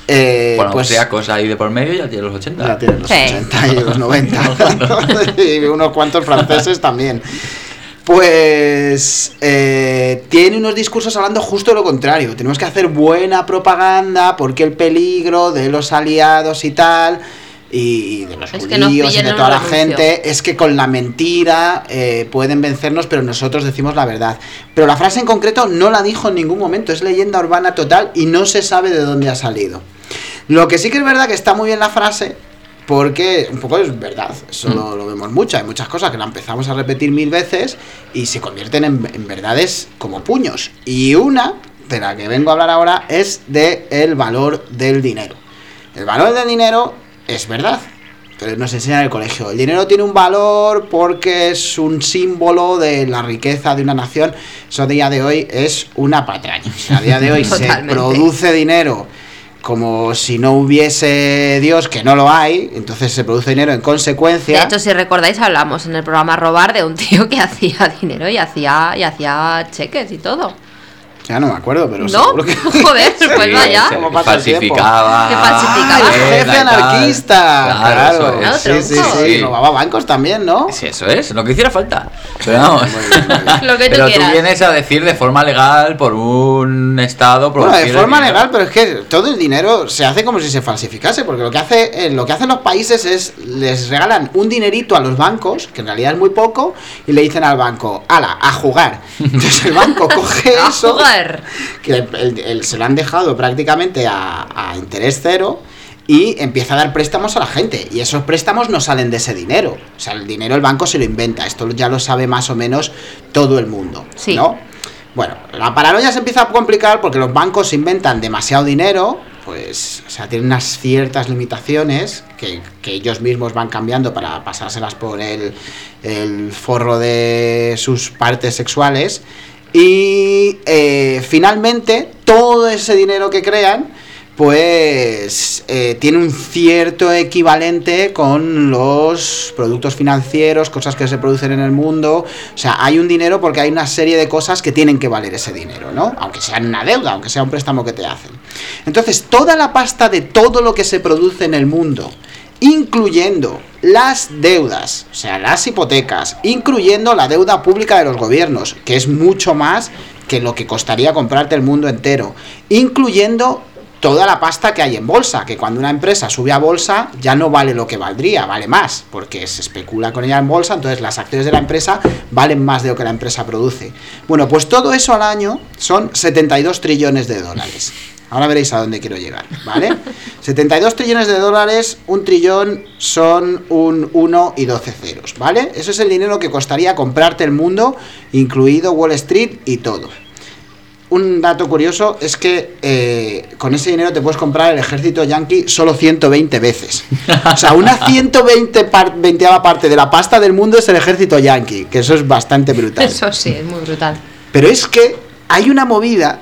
eh, Bueno, pues sea cosa ahí de por medio, ya tiene los 80. ya tienen los Sí. 80 y los 90 y unos cuantos franceses también. pues eh, tiene unos discursos hablando justo de lo contrario. Tenemos que hacer buena propaganda porque el peligro de los aliados y tal, y de los Es judíos y de toda la gente, es que con la mentira eh, pueden vencernos, pero nosotros decimos la verdad. Pero la frase en concreto no la dijo en ningún momento, es leyenda urbana total y no se sabe de dónde ha salido. Lo que sí que es verdad que está muy bien la frase, porque un poco es verdad, eso lo, lo vemos mucho, hay muchas cosas que la empezamos a repetir mil veces y se convierten en, en verdades como puños. Y una de la que vengo a hablar ahora es de el valor del dinero. El valor del dinero es verdad, pero nos enseñan en el colegio. El dinero tiene un valor porque es un símbolo de la riqueza de una nación. Eso a día de hoy es una patraña. A día de hoy se produce dinero como si no hubiese Dios, que no lo hay, entonces se produce dinero en De consecuencia. hecho, si recordáis, hablamos en el programa Robar de un tío que hacía dinero y hacía, y hacía cheques y todo. Ya no me acuerdo, pero ¿No? seguro que... Joder, pues vaya. ¿Cómo pasa el tiempo? falsificaba. Que falsificaba. Ah, el jefe anarquista. Claro, Claro, eso es. sí, sí, tronco. sí, Robaba bancos también, ¿no? Sí, eso es, lo que hiciera falta. Pero vamos. Lo que tú Pero tú quieras. vienes a decir de forma legal por un estado. Bueno, de forma dinero. legal, pero es que todo el dinero se hace como si se falsificase, porque lo que hace, eh, lo que hacen los países es les regalan un dinerito a los bancos, que en realidad es muy poco, y le dicen al banco, ala, a jugar. Entonces el banco coge A eso, jugar. Que el- el- el- se lo han dejado prácticamente a, a interés cero. Y empieza a dar préstamos a la gente. Y esos préstamos no salen de ese dinero. O sea, el dinero el banco se lo inventa. Esto ya lo sabe más o menos todo el mundo. Sí. ¿No? Bueno, la paranoia se empieza a complicar porque los bancos inventan demasiado dinero, pues, o sea, tienen unas ciertas limitaciones que, que ellos mismos van cambiando para pasárselas por el, el forro de sus partes sexuales. Y eh, finalmente, todo ese dinero que crean, pues eh, tiene un cierto equivalente con los productos financieros, cosas que se producen en el mundo. O sea, hay un dinero porque hay una serie de cosas que tienen que valer ese dinero, ¿no? Aunque sea una deuda, aunque sea un préstamo que te hacen. Entonces, toda la pasta de todo lo que se produce en el mundo, incluyendo las deudas, o sea, las hipotecas, incluyendo la deuda pública de los gobiernos, que es mucho más que lo que costaría comprarte el mundo entero, incluyendo toda la pasta que hay en bolsa, que cuando una empresa sube a bolsa ya no vale lo que valdría, vale más, porque se especula con ella en bolsa, entonces las acciones de la empresa valen más de lo que la empresa produce. Bueno, pues todo eso al año son 72 trillones de dólares. Ahora veréis a dónde quiero llegar, ¿vale? 72 trillones de dólares, un trillón son un 1 y 12 ceros, ¿vale? Eso es el dinero que costaría comprarte el mundo, incluido Wall Street y todo. Un dato curioso es que eh, con ese dinero te puedes comprar el ejército yankee solo 120 veces. O sea, una 120 par 20 parte de la pasta del mundo es el ejército yankee, que eso es bastante brutal. Eso sí, es muy brutal. Pero es que hay una movida,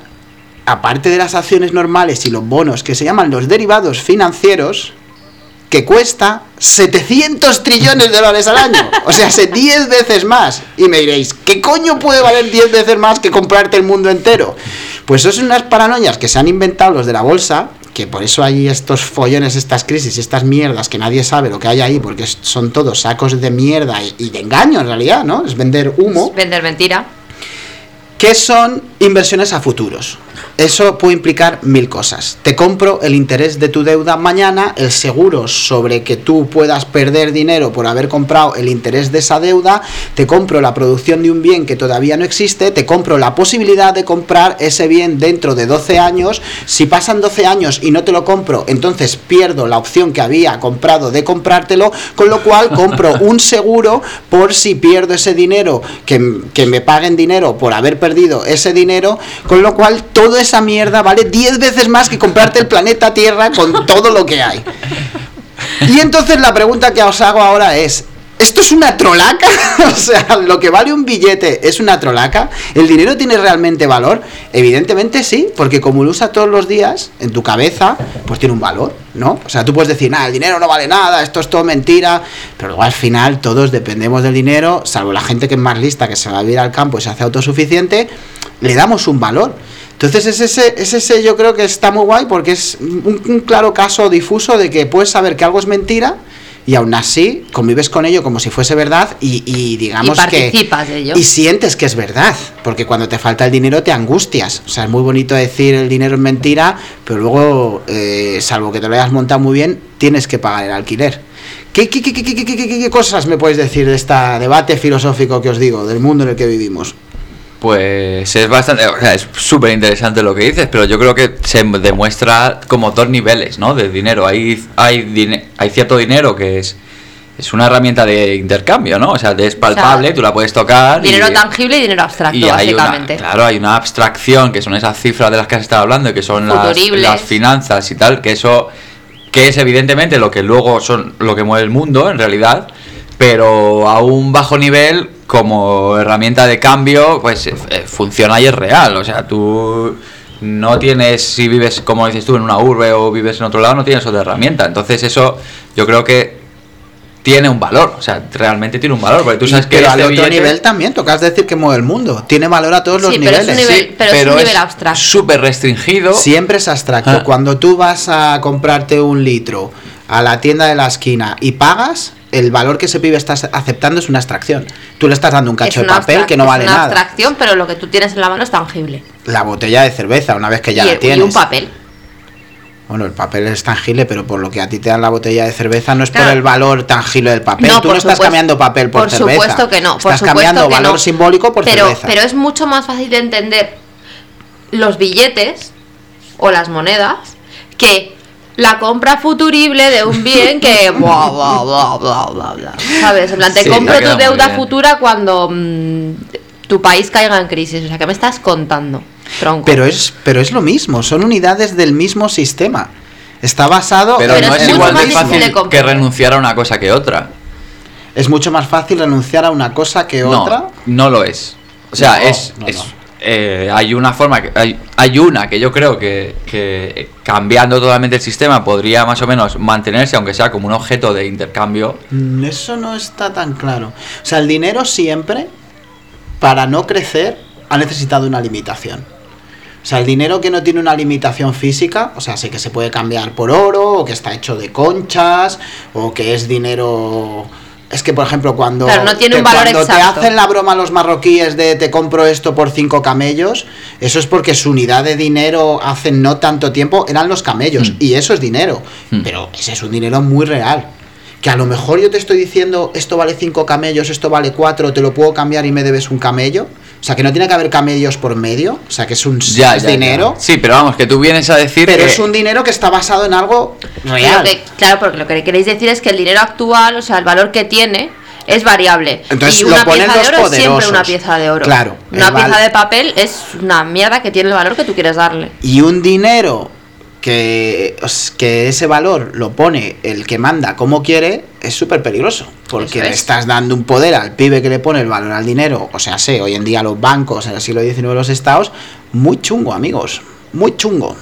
aparte de las acciones normales y los bonos, que se llaman los derivados financieros, que cuesta 700 trillones de dólares al año. O sea, hace 10 veces más. Y me diréis, ¿qué coño puede valer 10 veces más que comprarte el mundo entero? Pues eso son unas paranoias que se han inventado los de la bolsa, que por eso hay estos follones, estas crisis, estas mierdas que nadie sabe lo que hay ahí, porque son todos sacos de mierda y, de engaño en realidad, ¿no? Es vender humo. Vender mentira. ¿Qué son inversiones a futuros? Eso puede implicar mil cosas. Te compro el interés de tu deuda mañana, el seguro sobre que tú puedas perder dinero por haber comprado el interés de esa deuda, te compro la producción de un bien que todavía no existe, te compro la posibilidad de comprar ese bien dentro de 12 años. Si pasan 12 años y no te lo compro, entonces pierdo la opción que había comprado de comprártelo, con lo cual compro un seguro por si pierdo ese dinero, que, que me paguen dinero por haber perdido ese dinero, con lo cual toda esa mierda vale 10 veces más que comprarte el planeta Tierra con todo lo que hay. Y entonces la pregunta que os hago ahora es, ¿esto es una trolaca? o sea, lo que vale un billete es una trolaca. ¿El dinero tiene realmente valor? Evidentemente sí, porque como lo usas todos los días en tu cabeza, pues tiene un valor, ¿no? O sea, tú puedes decir, nada, el dinero no vale nada, esto es todo mentira, pero luego al final todos dependemos del dinero, salvo la gente que es más lista, que se va a vivir al campo y se hace autosuficiente, le damos un valor. Entonces es ese, es ese yo creo que está muy guay porque es un, un claro caso difuso de que puedes saber que algo es mentira y aún así convives con ello como si fuese verdad y, y digamos Y participas que de ello. y sientes que es verdad, porque cuando te falta el dinero te angustias. O sea, es muy bonito decir el dinero es mentira, pero luego, eh, salvo que te lo hayas montado muy bien, tienes que pagar el alquiler. ¿Qué, qué, qué, qué, qué, qué, qué- qué cosas me podéis decir de este debate filosófico que os digo, del mundo en el que vivimos? Pues es bastante, o sea, es súper interesante lo que dices, pero yo creo que se demuestra como dos niveles, ¿no? De dinero. Hay, hay, hay cierto dinero que es, es una herramienta de intercambio, ¿no? O sea, es palpable, tú la puedes tocar. Dinero y, tangible y dinero abstracto, y hay una, básicamente. claro, hay una abstracción que son esas cifras de las que has estado hablando, que son las, las finanzas y tal, que eso que es evidentemente lo que luego son lo que mueve el mundo en realidad, pero a un bajo nivel como herramienta de cambio, pues eh, funciona y es real, o sea, tú no tienes si vives como dices tú en una urbe o vives en otro lado, no tienes otra herramienta, entonces eso yo creo que tiene un valor, o sea, realmente tiene un valor, porque tú Y- sabes que pero este al otro billete- nivel también, tocas decir que mueve el mundo. Tiene valor a todos los Sí, pero es un niveles. nivel- pero es un nivel abstracto. súper restringido. Siempre es abstracto. Ah. Cuando tú vas a comprarte un litro a la tienda de la esquina y pagas, el valor que ese pibe estás aceptando es una abstracción. Tú le estás dando un cacho Es de una papel que no es vale una nada. abstracción, pero lo que tú tienes en la mano es tangible. La botella de cerveza, una vez que ya y, la y tienes. un papel. Bueno, el papel es tangible, pero por lo que a ti te dan la botella de cerveza no es Claro. por el valor tangible del papel. No, Tú por no estás supuesto- cambiando papel por, por cerveza. supuesto que no, por Estás cambiando valor no. simbólico por pero, cerveza. pero es mucho más fácil de entender los billetes o las monedas que la compra futurible de un bien que bla bla bla bla bla bla. ¿Sabes? En plan, te Sí, compro tu deuda futura cuando mm, tu país caiga en crisis. O sea, ¿qué me estás contando? Tronco. Pero es, pero es lo mismo, son unidades del mismo sistema. Está basado Pero, Pero no es igual más de fácil que renunciar a una cosa que otra. Es mucho más fácil renunciar a una cosa que otra. No, no lo es. O sea, No, es, no, es- no. Eh, hay una forma, que, hay, hay una que yo creo que, cambiando totalmente el sistema podría más o menos mantenerse, aunque sea como un objeto de intercambio. Mm, Eso no está tan claro. O sea, el dinero siempre, para no crecer, ha necesitado una limitación. O sea, el dinero que no tiene una limitación física, o sea, sé que se puede cambiar por oro, o que está hecho de conchas, o que es dinero... Es que, por ejemplo, cuando, Claro, no tiene te, un valor cuando te hacen la broma los marroquíes de te compro esto por cinco camellos, eso es porque su unidad de dinero hace no tanto tiempo eran los camellos, Mm. y eso es dinero. Pero ese es un dinero muy real. Que a lo mejor yo te estoy diciendo esto vale cinco camellos, esto vale cuatro, te lo puedo cambiar y me debes un camello. O sea, que no tiene que haber camellos por medio, o sea, que es un Ya, es ya, dinero, ya. Sí, pero vamos, que tú vienes a decir pero que es un dinero que está basado en algo Lo real. que- claro, porque lo que queréis decir es que el dinero actual, o sea, el valor que tiene, es variable. Entonces y lo una ponen pieza de los oro es siempre una pieza de oro. Claro, Una pieza val- de papel es una mierda que tiene el valor que tú quieres darle. Y un dinero que, ese valor lo pone el que manda como quiere, es súper peligroso. Porque le es. estás dando un poder al pibe que le pone el valor al dinero, o sea, sé, hoy en día los bancos, en el siglo XIX los estados, muy chungo, amigos, muy chungo.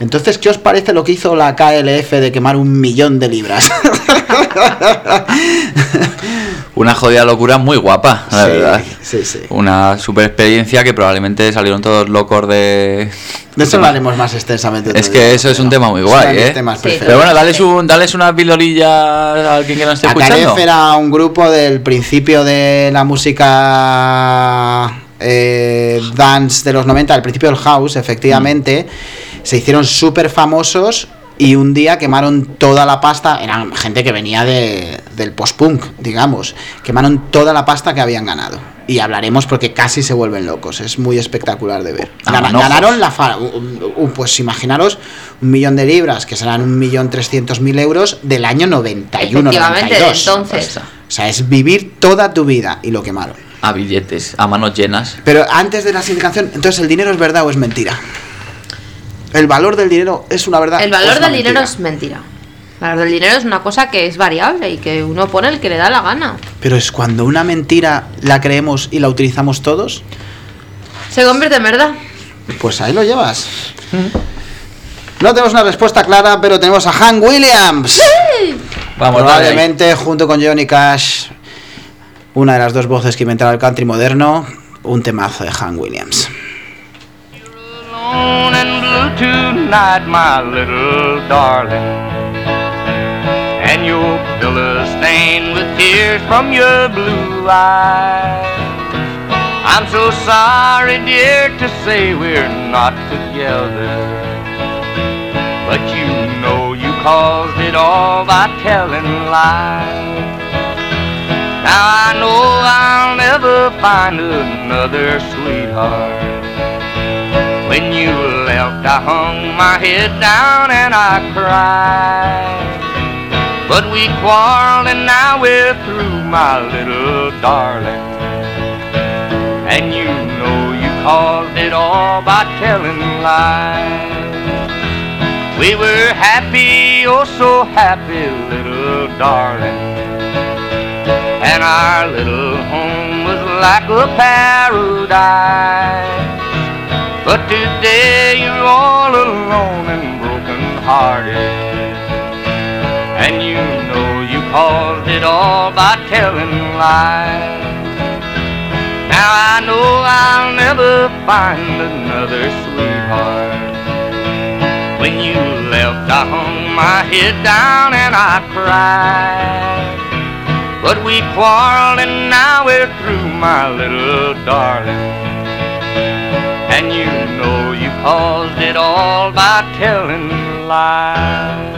Entonces, ¿qué os parece lo que hizo la KLF de quemar un millón de libras? una jodida locura muy guapa, la Sí, verdad. sí, sí. Una super experiencia que probablemente salieron todos locos de... De eso hablaremos más extensamente. Es que eso es un tema muy guay, ¿eh? Pero bueno, dales, un, dales una pilorilla a alguien que no esté escuchando. Era un grupo del principio de la música eh, dance de los 90, al principio del house, efectivamente. Se hicieron súper famosos y un día quemaron toda la pasta. Eran gente que venía de, del post-punk, digamos. Quemaron toda la pasta que habían ganado. Y hablaremos porque casi se vuelven locos. Es muy espectacular de ver. Ganaron la pues imaginaros un millón de libras, que serán un millón trescientos mil euros del año 91, Efectivamente, de 92. entonces. O sea, es vivir toda tu vida y lo quemaron. A billetes, a manos llenas. Pero antes de la sindicación, entonces el dinero es verdad o es mentira. El valor del dinero es una verdad. El valor del dinero es mentira. El valor del dinero es una cosa que es variable y que uno pone el que le da la gana. Pero es cuando una mentira la creemos y la utilizamos todos, Se convierte en verdad. pues ahí lo llevas. No tenemos una respuesta clara, pero tenemos a Han Williams. Vamos, dale ahí. Probablemente junto con Johnny Cash, una de las dos voces que inventaron el country moderno, un temazo de Han Williams. Tonight, my little darling. And your umbrella stained with tears from your blue eyes. I'm so sorry, dear, to say we're not together. But you know you caused it all by telling lies. Now I know I'll never find another sweetheart. When you left, I hung my head down and I cried. But we quarreled and now we're through, my little darling. And you know you caused it all by telling lies. We were happy, oh so happy, little darling. And our little home was like a paradise. But today you're all alone and broken hearted. And you know you caused it all by telling lies. Now I know I'll never find another sweetheart. When you left, I hung my head down and I cried. But we quarreled and now we're through, my little darling. And you know you caused it all by telling lies.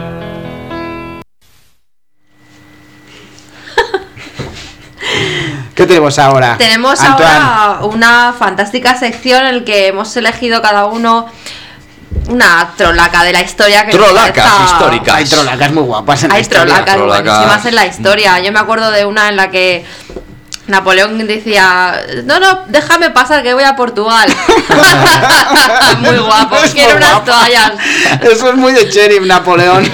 ¿Qué tenemos ahora? Tenemos Antoine. ahora una fantástica sección en la que hemos elegido cada uno una trolaca de la historia que nos parezca- Hay trolacas muy guapas en la Hay historia. trolacas buenísimas en la historia. Yo me acuerdo de una en la que Napoleón decía, no, no, déjame pasar que voy a Portugal. muy guapo, Es quiero muy unas guapo. toallas. Eso es muy de sheriff, Napoleón.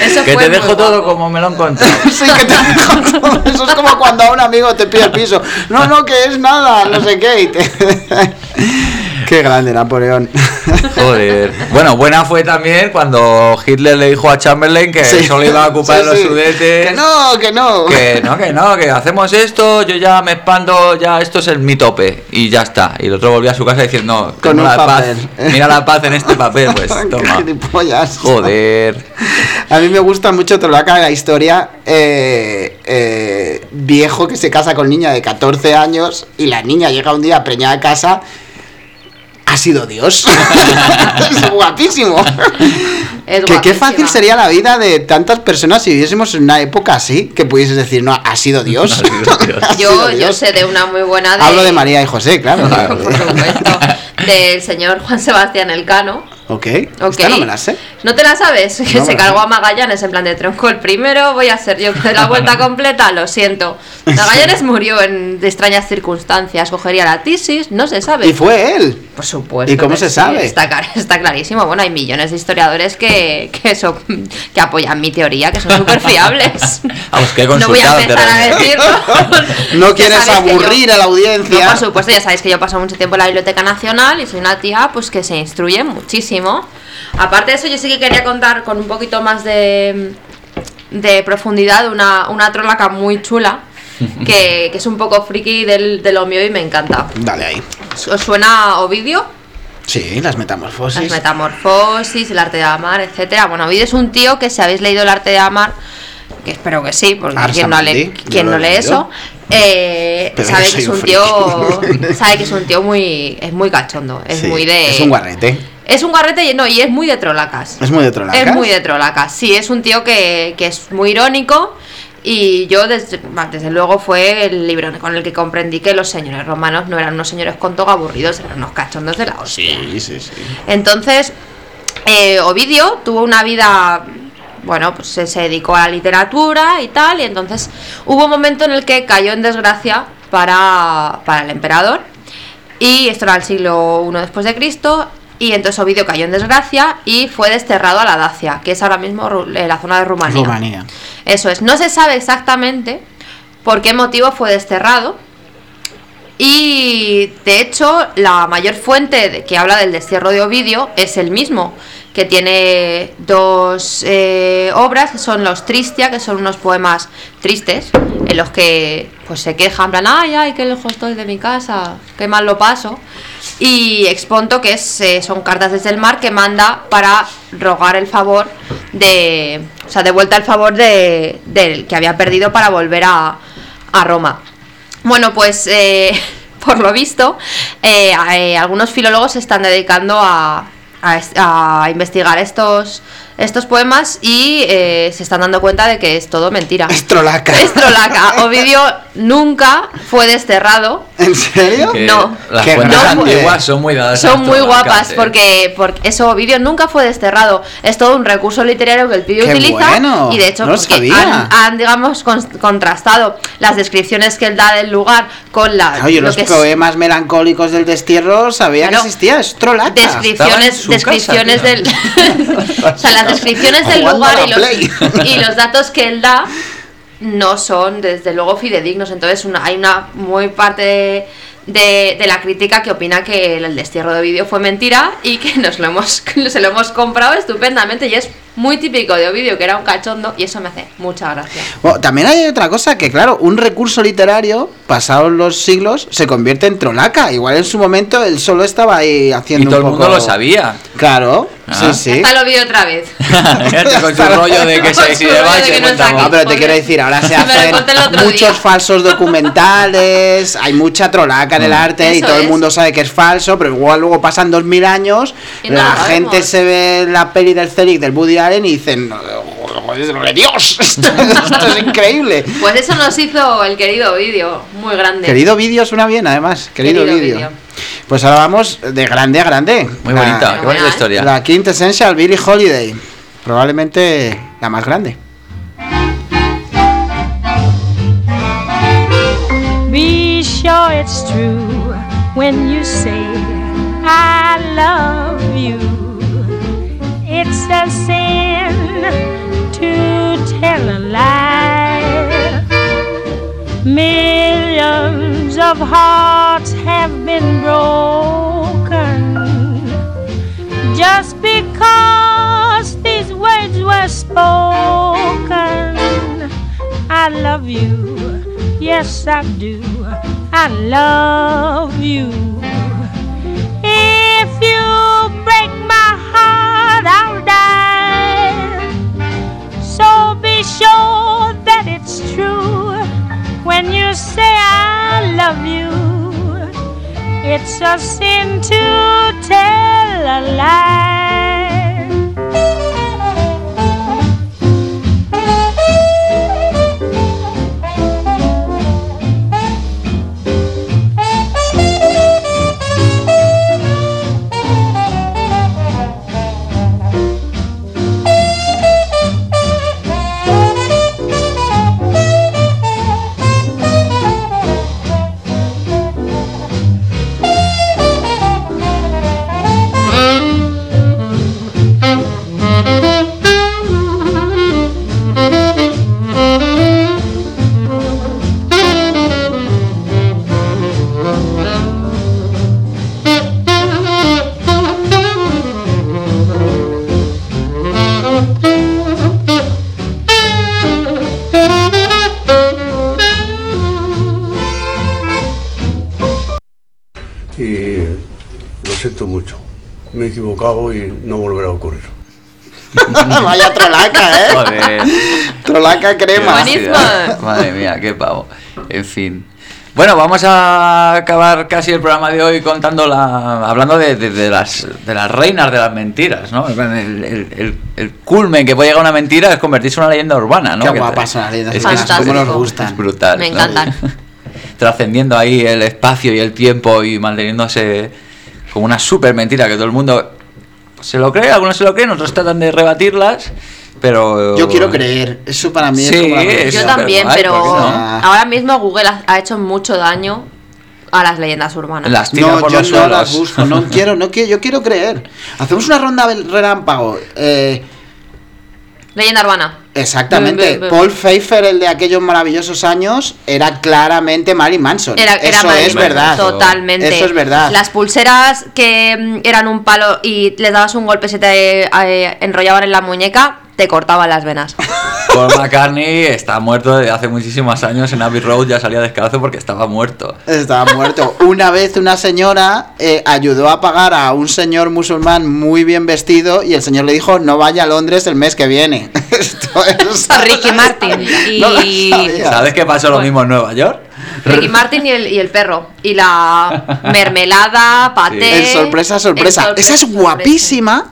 Eso Que fue te dejo todo como me lo han contado. Sí, que te dejo todo. Eso es como cuando a un amigo te pide el piso. No, no, que es nada, no sé qué. y te- Qué grande, Napoleón. Joder. Bueno, buena fue también cuando Hitler le dijo a Chamberlain que Sí. solo iba a ocupar Sí, los sí. sudetes. Que no, que no. Que no, que no, que hacemos esto, yo ya me expando, ya esto es el mi tope. Y ya está. Y el otro volvió a su casa diciendo, Con "Tengo un la paz, papel". mira la paz en este papel, pues toma. Joder. A mí me gusta mucho Trolaca la historia. eh, eh, viejo que se casa con niña de 14 años y la niña llega un día preñada a casa. Ha sido Dios. es guapísimo. Es Que qué fácil sería la vida de tantas personas si viviésemos en una época así, que pudieses decir, no, ha sido Dios. Ha sido Yo, yo Dios. sé de una muy buena de, Hablo de María y José, claro. del señor Juan Sebastián Elcano. Ok. Esta no me la sé. ¿No te la sabes? Que No se cargó sé. a Magallanes en plan de tronco el primero, voy a ser yo la vuelta completa, lo siento. Magallanes murió en de extrañas circunstancias, cogería la tisis, no se sabe. Y fue él. Por supuesto. ¿Y cómo se sí, sabe? Está, está clarísimo. Bueno, hay millones de historiadores que, que, son, que apoyan mi teoría, que son súper fiables. Vamos, que he No voy a empezar a decirlo. No quieres aburrir yo- a la audiencia. No, por supuesto, ya sabéis que yo paso mucho tiempo en la Biblioteca Nacional y soy una tía pues que se instruye muchísimo. Aparte de eso, yo sí que quería contar con un poquito más de, de profundidad una, una trolaca muy chula. Que, que es un poco friki del, de lo mío y me encanta. Dale ahí. ¿Os suena Ovidio? Sí, las metamorfosis. Las metamorfosis, el arte de amar, etcétera. Bueno, Ovidio es un tío que si habéis leído el arte de amar, que espero que sí, porque quien no, lee, quien no lee eso, eh, sabe que es un un friki. tío, sabe que es un tío muy, es muy cachondo, es Sí, muy de, Es un guarrete. Es un garrete y no, y es muy de trolacas. Es muy de trolacas. Es muy de trolacas, sí, es un tío que, que es muy irónico y yo desde, desde luego fue el libro con el que comprendí que los señores romanos no eran unos señores con toga aburridos, eran unos cachondos de la hostia. Sí, sí, sí. Entonces, eh, Ovidio tuvo una vida, bueno, pues se, se dedicó a la literatura y tal, y entonces hubo un momento en el que cayó en desgracia para, para el emperador, y esto era el siglo I después de Cristo, y entonces Ovidio cayó en desgracia y fue desterrado a la Dacia, que es ahora mismo eh, la zona de Rumanía. Rumanía. Eso es, no se sabe exactamente por qué motivo fue desterrado. Y de hecho, la mayor fuente de- que habla del destierro de Ovidio es el mismo, que tiene dos eh, obras, que son los Tristia, que son unos poemas tristes, en los que pues se queja en plan, ay, ay, qué lejos estoy de mi casa, qué mal lo paso. Y Exponto, que es, eh, son cartas desde el mar que manda para rogar el favor de o sea, de vuelta el favor de, del que había perdido para volver a, a Roma. Bueno, pues eh, por lo visto, eh, algunos filólogos se están dedicando a, a a investigar estos, estos poemas y eh, se están dando cuenta de que es todo mentira. Estrolaca. Estrolaca. Ovidio nunca fue desterrado. ¿En serio? Que No. Las Qué fuentes grande. antiguas son muy dadas a Son muy guapas porque, porque eso Ovidio nunca fue desterrado. Es todo un recurso literario que el pibe ¡Qué utiliza bueno! y de hecho No lo porque sabía. han, han, digamos cons- contrastado las descripciones que él da del lugar con la Oye, lo los que es- poemas melancólicos del destierro sabía Claro. que existía, estrolaca. descripciones descripciones casa, del o sea las descripciones del lugar y los, y los datos que él da no son desde luego fidedignos. Entonces una, hay una muy parte de, de- de la crítica que opina que el destierro de Ovidio fue mentira y que nos lo hemos se lo hemos comprado estupendamente y es muy típico de Ovidio que era un cachondo y eso me hace mucha gracia Bueno, también hay otra cosa que, claro, un recurso literario, pasados los siglos, se convierte en trolaca. Igual en su momento él solo estaba ahí Y haciendo todo un el mundo poco- lo sabía. Claro, Ah. sí, sí. hasta lo Ovidio otra vez con su rollo de que se su si de rollo mal de se que no pero te quiero decir, ahora se hacen el muchos día. falsos documentales, hay mucha trolaca en el arte y todo el es. mundo sabe que es falso, pero igual luego pasan dos mil años, Y la gente se ve la peli del Celic del Woody Allen y dicen, "Oh, Dios, esto, esto es increíble. pues eso nos hizo el querido Ovidio muy grande Querido vídeo suena bien, además. Querido, Querido vídeo. vídeo. Pues ahora vamos de grande a grande. Muy La- bonita, qué bonita historia. La Quintessential Billie Holiday. Probablemente la más grande. Be sure it's true when you say I love you. It's a sin to tell a lie. Millions of hearts have been broken just because these words were spoken. I love you, yes I do. I love you. Sure that it's true when you say I love you. It's a sin to tell a lie. Siento mucho. Me he equivocado y no volverá a ocurrir. Vaya trolaca, ¿eh? Joder. Trolaca crema. Buenísimo. Madre mía, qué pavo. En fin. Bueno, vamos a acabar casi el programa de hoy contando la. hablando de, de- de las de las reinas de las mentiras, ¿no? El, el, el- el culmen que puede llegar a una mentira es convertirse en una leyenda urbana, ¿no? Qué guapas son las leyendas es- urbanas, es- cómo nos gustan. Es brutal. Me ¿no? encantan. Trascendiendo ahí el espacio y el tiempo y manteniéndose como una super mentira que todo el mundo se lo cree, algunos se lo creen, otros tratan de rebatirlas, pero. Yo quiero creer. Eso para mí es Sí, como la es- Yo pero también, pero ahora mismo Google ha, hecho mucho daño a las leyendas urbanas. Las tira No, por yo los no las busco, no quiero, no quiero, yo quiero creer. Hacemos una ronda del relámpago. Eh, Leyenda urbana. exactamente. Paul Pfeiffer, el de aquellos maravillosos años, era claramente Marilyn Manson. Era, era Eso Marilyn es Manson, verdad. Totalmente. Eso es verdad. Las pulseras que mm, eran un palo y les dabas un golpe, se te eh, enrollaban en la muñeca, te cortaban las venas. Paul McCartney está muerto desde hace muchísimos años en Abbey Road, ya salía descalzo porque estaba muerto. Estaba muerto. Una vez una señora eh, ayudó a pagar a un señor musulmán muy bien vestido y el señor le dijo no vaya a Londres el mes que viene. Esto es- Ricky Martin No y sabía. ¿Sabes qué pasó lo mismo en Nueva York? Ricky Martin y el, y el perro y la mermelada, paté. El sorpresa, sorpresa. el sorpresa, Esa es sorpresa. guapísima.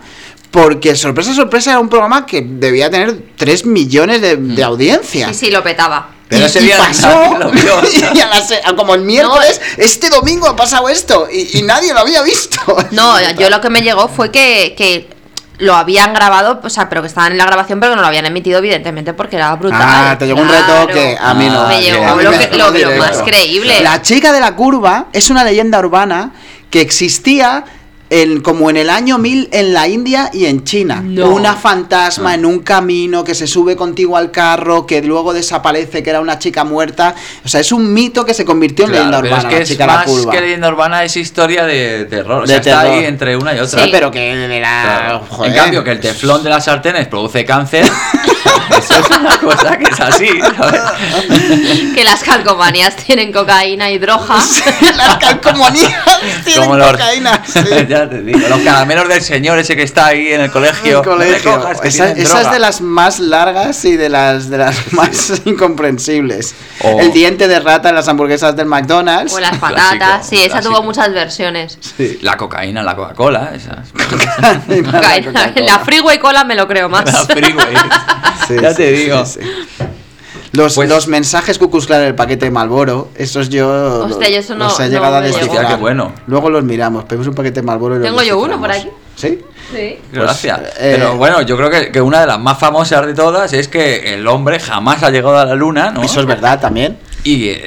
Porque Sorpresa, Sorpresa era un programa que debía tener 3 millones de, de audiencia. Sí, sí, lo petaba. Pero y, ese y día pasó, nadie lo vio. y a a como el miércoles, este domingo ha pasado esto y, y nadie lo había visto. No, yo lo que me llegó fue que, que lo habían grabado, o sea, pero que estaban en la grabación, pero que no lo habían emitido, evidentemente, porque era brutal. Ah, te llegó un reto que a mí no. Me llegó lo, que- más creíble. La chica de la curva es una leyenda urbana que existía en, como en el año 1000 en la India y en China. No. Una fantasma en un camino que se sube contigo al carro, que luego desaparece, que era una chica muerta. O sea, es un mito que se convirtió en Claro, leyenda pero urbana. es que la es chica de la más curva. que leyenda urbana, es historia de terror. O De sea, está terror. ahí entre una y otra. Sí, pero que de la. Claro. joder. En cambio, que el teflón de las sartenes produce cáncer, eso es una cosa que es así, ¿sabes? Que las calcomanías tienen cocaína y droga. Las calcomanías tienen Como los- cocaína. sí. ya te digo, los caramelos del señor ese que está ahí en el colegio. El colegio. No esa es de las más largas y de las de las más incomprensibles. El diente de rata en las hamburguesas del McDonald's. O las Clásico, patatas. Sí, esa clásico. tuvo muchas versiones. La cocaína, la Coca-Cola, esas. Cocaína. La freeway cola me lo creo más. La freeway. Sí, ya sí, te sí, digo. Sí. Los, Pues- los mensajes Cucus Clan en el paquete de Malboro, esos yo Hostia, yo eso no- los he no llegado a descifrar. Qué bueno. Luego los miramos, pedimos un paquete de Malboro y los Tengo yo uno por aquí. ¿Sí? Sí. Gracias. Pues, eh, Pero bueno, yo creo que, que una de las más famosas de todas es que el hombre jamás ha llegado a la luna, ¿no? Eso es verdad también. Y eh,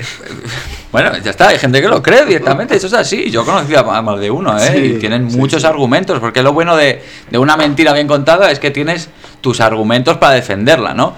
bueno, ya está, hay gente que lo cree directamente, eso es así. Yo conocí a a más de uno, ¿eh? Sí, y tienen sí, muchos sí. argumentos, porque lo bueno de, de una mentira bien contada es que tienes tus argumentos para defenderla, ¿no?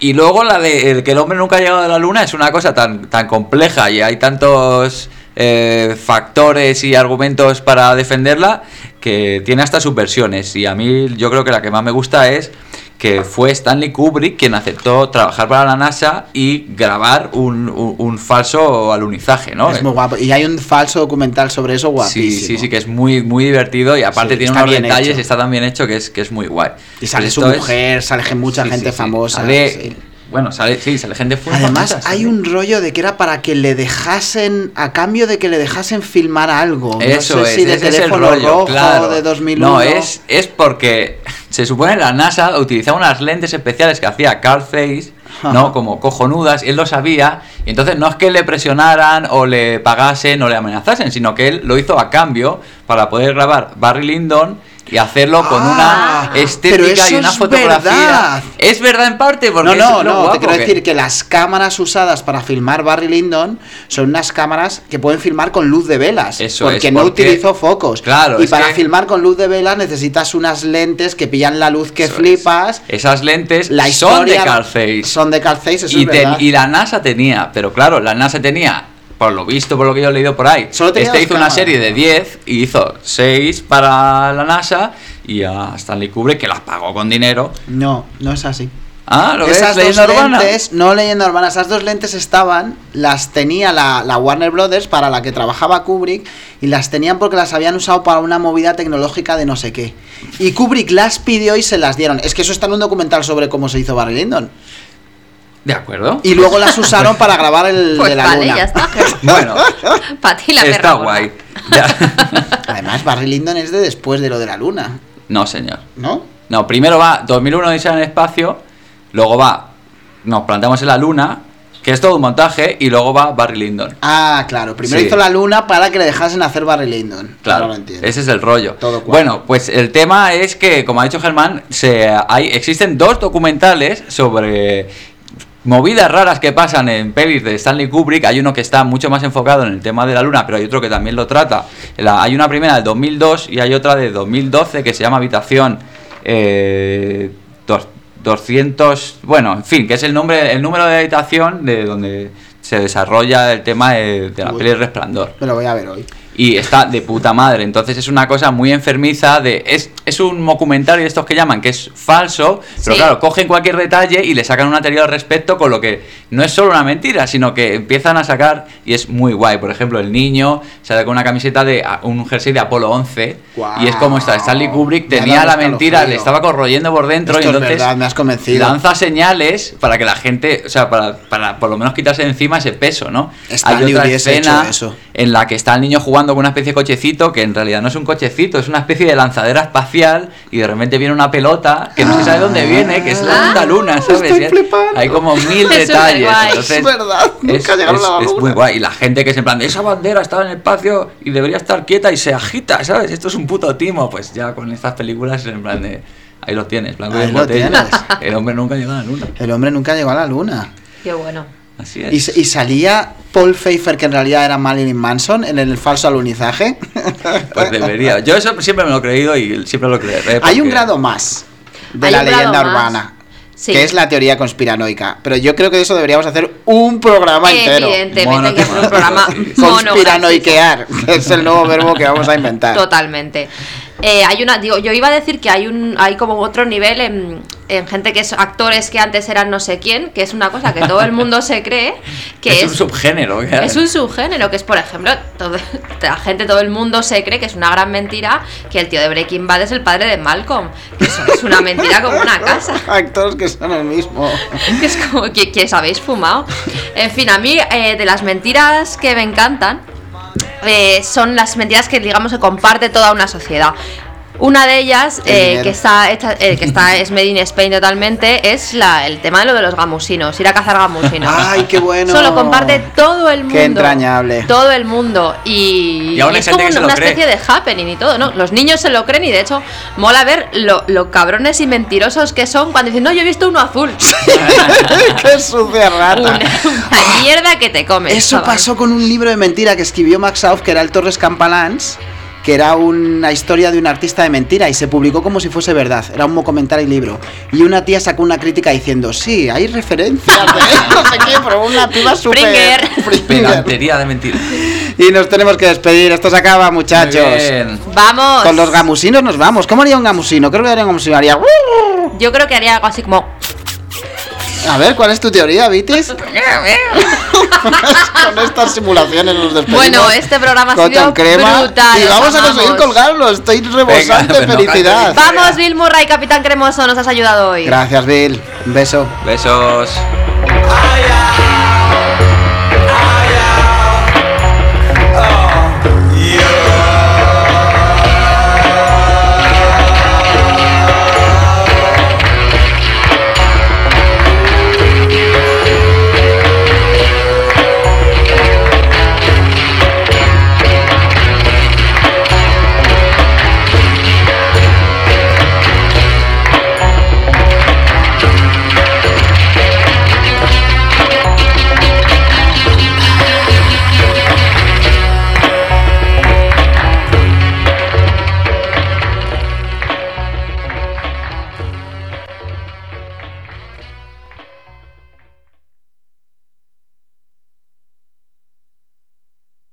Y luego la de el que el hombre nunca ha llegado a la luna es una cosa tan, tan compleja y hay tantos eh, factores y argumentos para defenderla que tiene hasta sus versiones. Y a mí yo creo que la que más me gusta es que fue Stanley Kubrick quien aceptó trabajar para la NASA y grabar un, un- un falso alunizaje, ¿no? Es muy guapo. Y hay un falso documental sobre eso Sí, guapísimo. sí, sí, que es muy, muy divertido y aparte Sí, tiene unos detalles, hecho. está tan bien hecho que es, que es muy guay. Y sale Pues su es- mujer, sale mucha Sí, gente sí, sí. famosa. Sale- sí. Bueno, sale, sí, sale gente fuera Además, hay sí. un rollo de que era para que le dejasen, a cambio de que le dejasen filmar algo. Eso no sé es, si de ese es el rollo, rojo claro. de 2001. No, es, es porque se supone la NASA utilizaba unas lentes especiales que hacía Carl Zeiss, ¿no? Como cojonudas, y él lo sabía, y entonces no es que le presionaran o le pagasen o le amenazasen, sino que él lo hizo a cambio para poder grabar Barry Lyndon y hacerlo con Ah, una estética pero eso y una es fotografía. verdad. Es verdad en parte, porque No, no, no, guapo te quiero que- decir que las cámaras usadas para filmar Barry Lyndon son unas cámaras que pueden filmar con luz de velas. Eso porque es, no porque- utilizó focos. Claro, y para que- filmar con luz de velas necesitas unas lentes que pillan la luz que Eso es. flipas. Esas lentes La son de Carl Zeiss. Son de Carl Zeiss, eso y, es verdad. y la NASA tenía, pero claro, la NASA tenía, por lo visto, por lo que yo he leído por ahí, Solo tenía este hizo una serie de 10 y hizo 6 para la NASA y a Stanley Kubrick, que las pagó con dinero. No, no es así. Ah, ¿lo ves? Esas dos urbana. lentes, no leyenda urbana, esas dos lentes estaban, las tenía la, la Warner Brothers para la que trabajaba Kubrick y las tenían porque las habían usado para una movida tecnológica de no sé qué. Y Kubrick las pidió y se las dieron. Es que eso está en un documental sobre cómo se hizo Barry Lyndon. De acuerdo. Y luego las usaron para grabar el Pues de la vale, luna. ya está. Bueno, Para ti la está perra. guay. Ya. Además, Barry Lyndon es de después de lo de la luna, No, señor. ¿no? No, primero va 2001 Odisea en el espacio, luego va, nos plantamos en la luna, que es todo un montaje, y luego va Barry Lyndon. Ah, claro. Primero Sí. hizo la luna para que le dejasen hacer Barry Lyndon. Claro, lo entiendo. ese es el rollo. Todo bueno, pues el tema es que, como ha dicho Germán, se, hay, existen dos documentales sobre movidas raras que pasan en pelis de Stanley Kubrick. Hay uno que está mucho más enfocado en el tema de la luna, pero hay otro que también lo trata. La- hay una primera del 2002 y hay otra de 2012 que se llama Habitación eh, dos- 200. Bueno, en fin, que es el, nombre, el número de habitación de donde se desarrolla el tema de, de la peli Resplandor. Me lo voy a ver hoy. Y está de puta madre. Entonces es una cosa muy enfermiza de es, es un documentario de estos que llaman que es falso, pero Sí. claro, cogen cualquier detalle y le sacan una teoría al respecto con lo que no es solo una mentira, sino que empiezan a sacar y es muy guay. Por ejemplo, el niño sale con una camiseta de un jersey de Apolo 11 y es como está Stanley Kubrick tenía la mentira, le estaba corroyendo por dentro Esto y es entonces verdad, me has convencido. lanza señales para que la gente, o sea, para, para por lo menos quitarse de encima ese peso, ¿no? Stanley hubiese hecho eso. en la que está el niño jugando con una especie de cochecito que en realidad no es un cochecito, es una especie de lanzadera espacial y de repente viene una pelota que no se sabe dónde viene, que es la puta luna, ¿sabes? estoy hay- flipando. Hay como mil Es detalles. Entonces, Es verdad, nunca es, a la es- es muy guay. Y la gente que es en plan, esa bandera estaba en el espacio y debería estar quieta y se agita, ¿sabes? Esto es un puto timo. Pues ya con estas películas en plan de... Ahí lo tienes, blanco Ahí lo botella. tienes. El hombre nunca llegó a la luna. El hombre nunca llegó a la luna. Qué bueno. Así es. Y, salía Paul Pfeiffer, que en realidad era Marilyn Manson, en el falso alunizaje. Pues debería. Yo eso siempre me lo he creído y siempre lo creeré. Hay un porque- grado más de Hay la leyenda urbana. Sí. Que es la teoría conspiranoica. Pero yo creo que de eso deberíamos hacer un programa entero. Evidentemente, que es un programa. Conspiranoiquear, que es el nuevo verbo que vamos a inventar. Totalmente. Eh, hay una, digo, yo iba a decir que hay un, hay como otro nivel en, en gente que es actores que antes eran no sé quién, que es una cosa que todo el mundo se cree, que es, es, un subgénero. ¿qué? es un subgénero, que es por ejemplo, todo- la gente, todo el mundo se cree que es una gran mentira que el tío de Breaking Bad es el padre de Malcolm. Que eso es una mentira como una casa. Actores que son el mismo. que es como que, habéis fumado. En fin, a mí eh, de las mentiras que me encantan eh, son las mentiras que digamos que comparte toda una sociedad. Una de ellas, El eh, que está eh, que está es made in Spain totalmente, es la, el tema de lo de los gamusinos, ir a cazar gamusinos. Ay, qué bueno. Eso lo comparte todo el mundo. Qué entrañable. Todo el mundo. Y, Y hay es como una especie de happening y todo, ¿no? Los niños se lo creen y de hecho mola ver lo, lo cabrones y mentirosos que son cuando dicen, no, yo he visto uno azul. qué sucia rata. una, una mierda que te comes. Eso chaval. pasó con un libro de mentira que escribió Max Auf, que era el Torres Campalans, que era una historia de un artista de mentira y se publicó como si fuese verdad. Era un comentario y libro. Y una tía sacó una crítica diciendo, sí, hay referencias de no sé qué, pero una piba súper... Pedantería de mentira. Y nos tenemos que despedir. Esto se acaba, muchachos. Vamos. Con los gamusinos nos vamos. ¿Cómo haría un gamusino? Creo que haría un gamusino. Haría... Yo creo que haría algo así como. A ver, ¿cuál es tu teoría, Vitis? Con estas simulaciones nos despedimos. Bueno, este programa ha sido crema. brutal. Y os vamos a conseguir colgarlo. Estoy rebosante de felicidad. Vamos, Bill Murray, Capitán Cremoso, nos has ayudado hoy. Gracias, Bill. Un beso. Besos.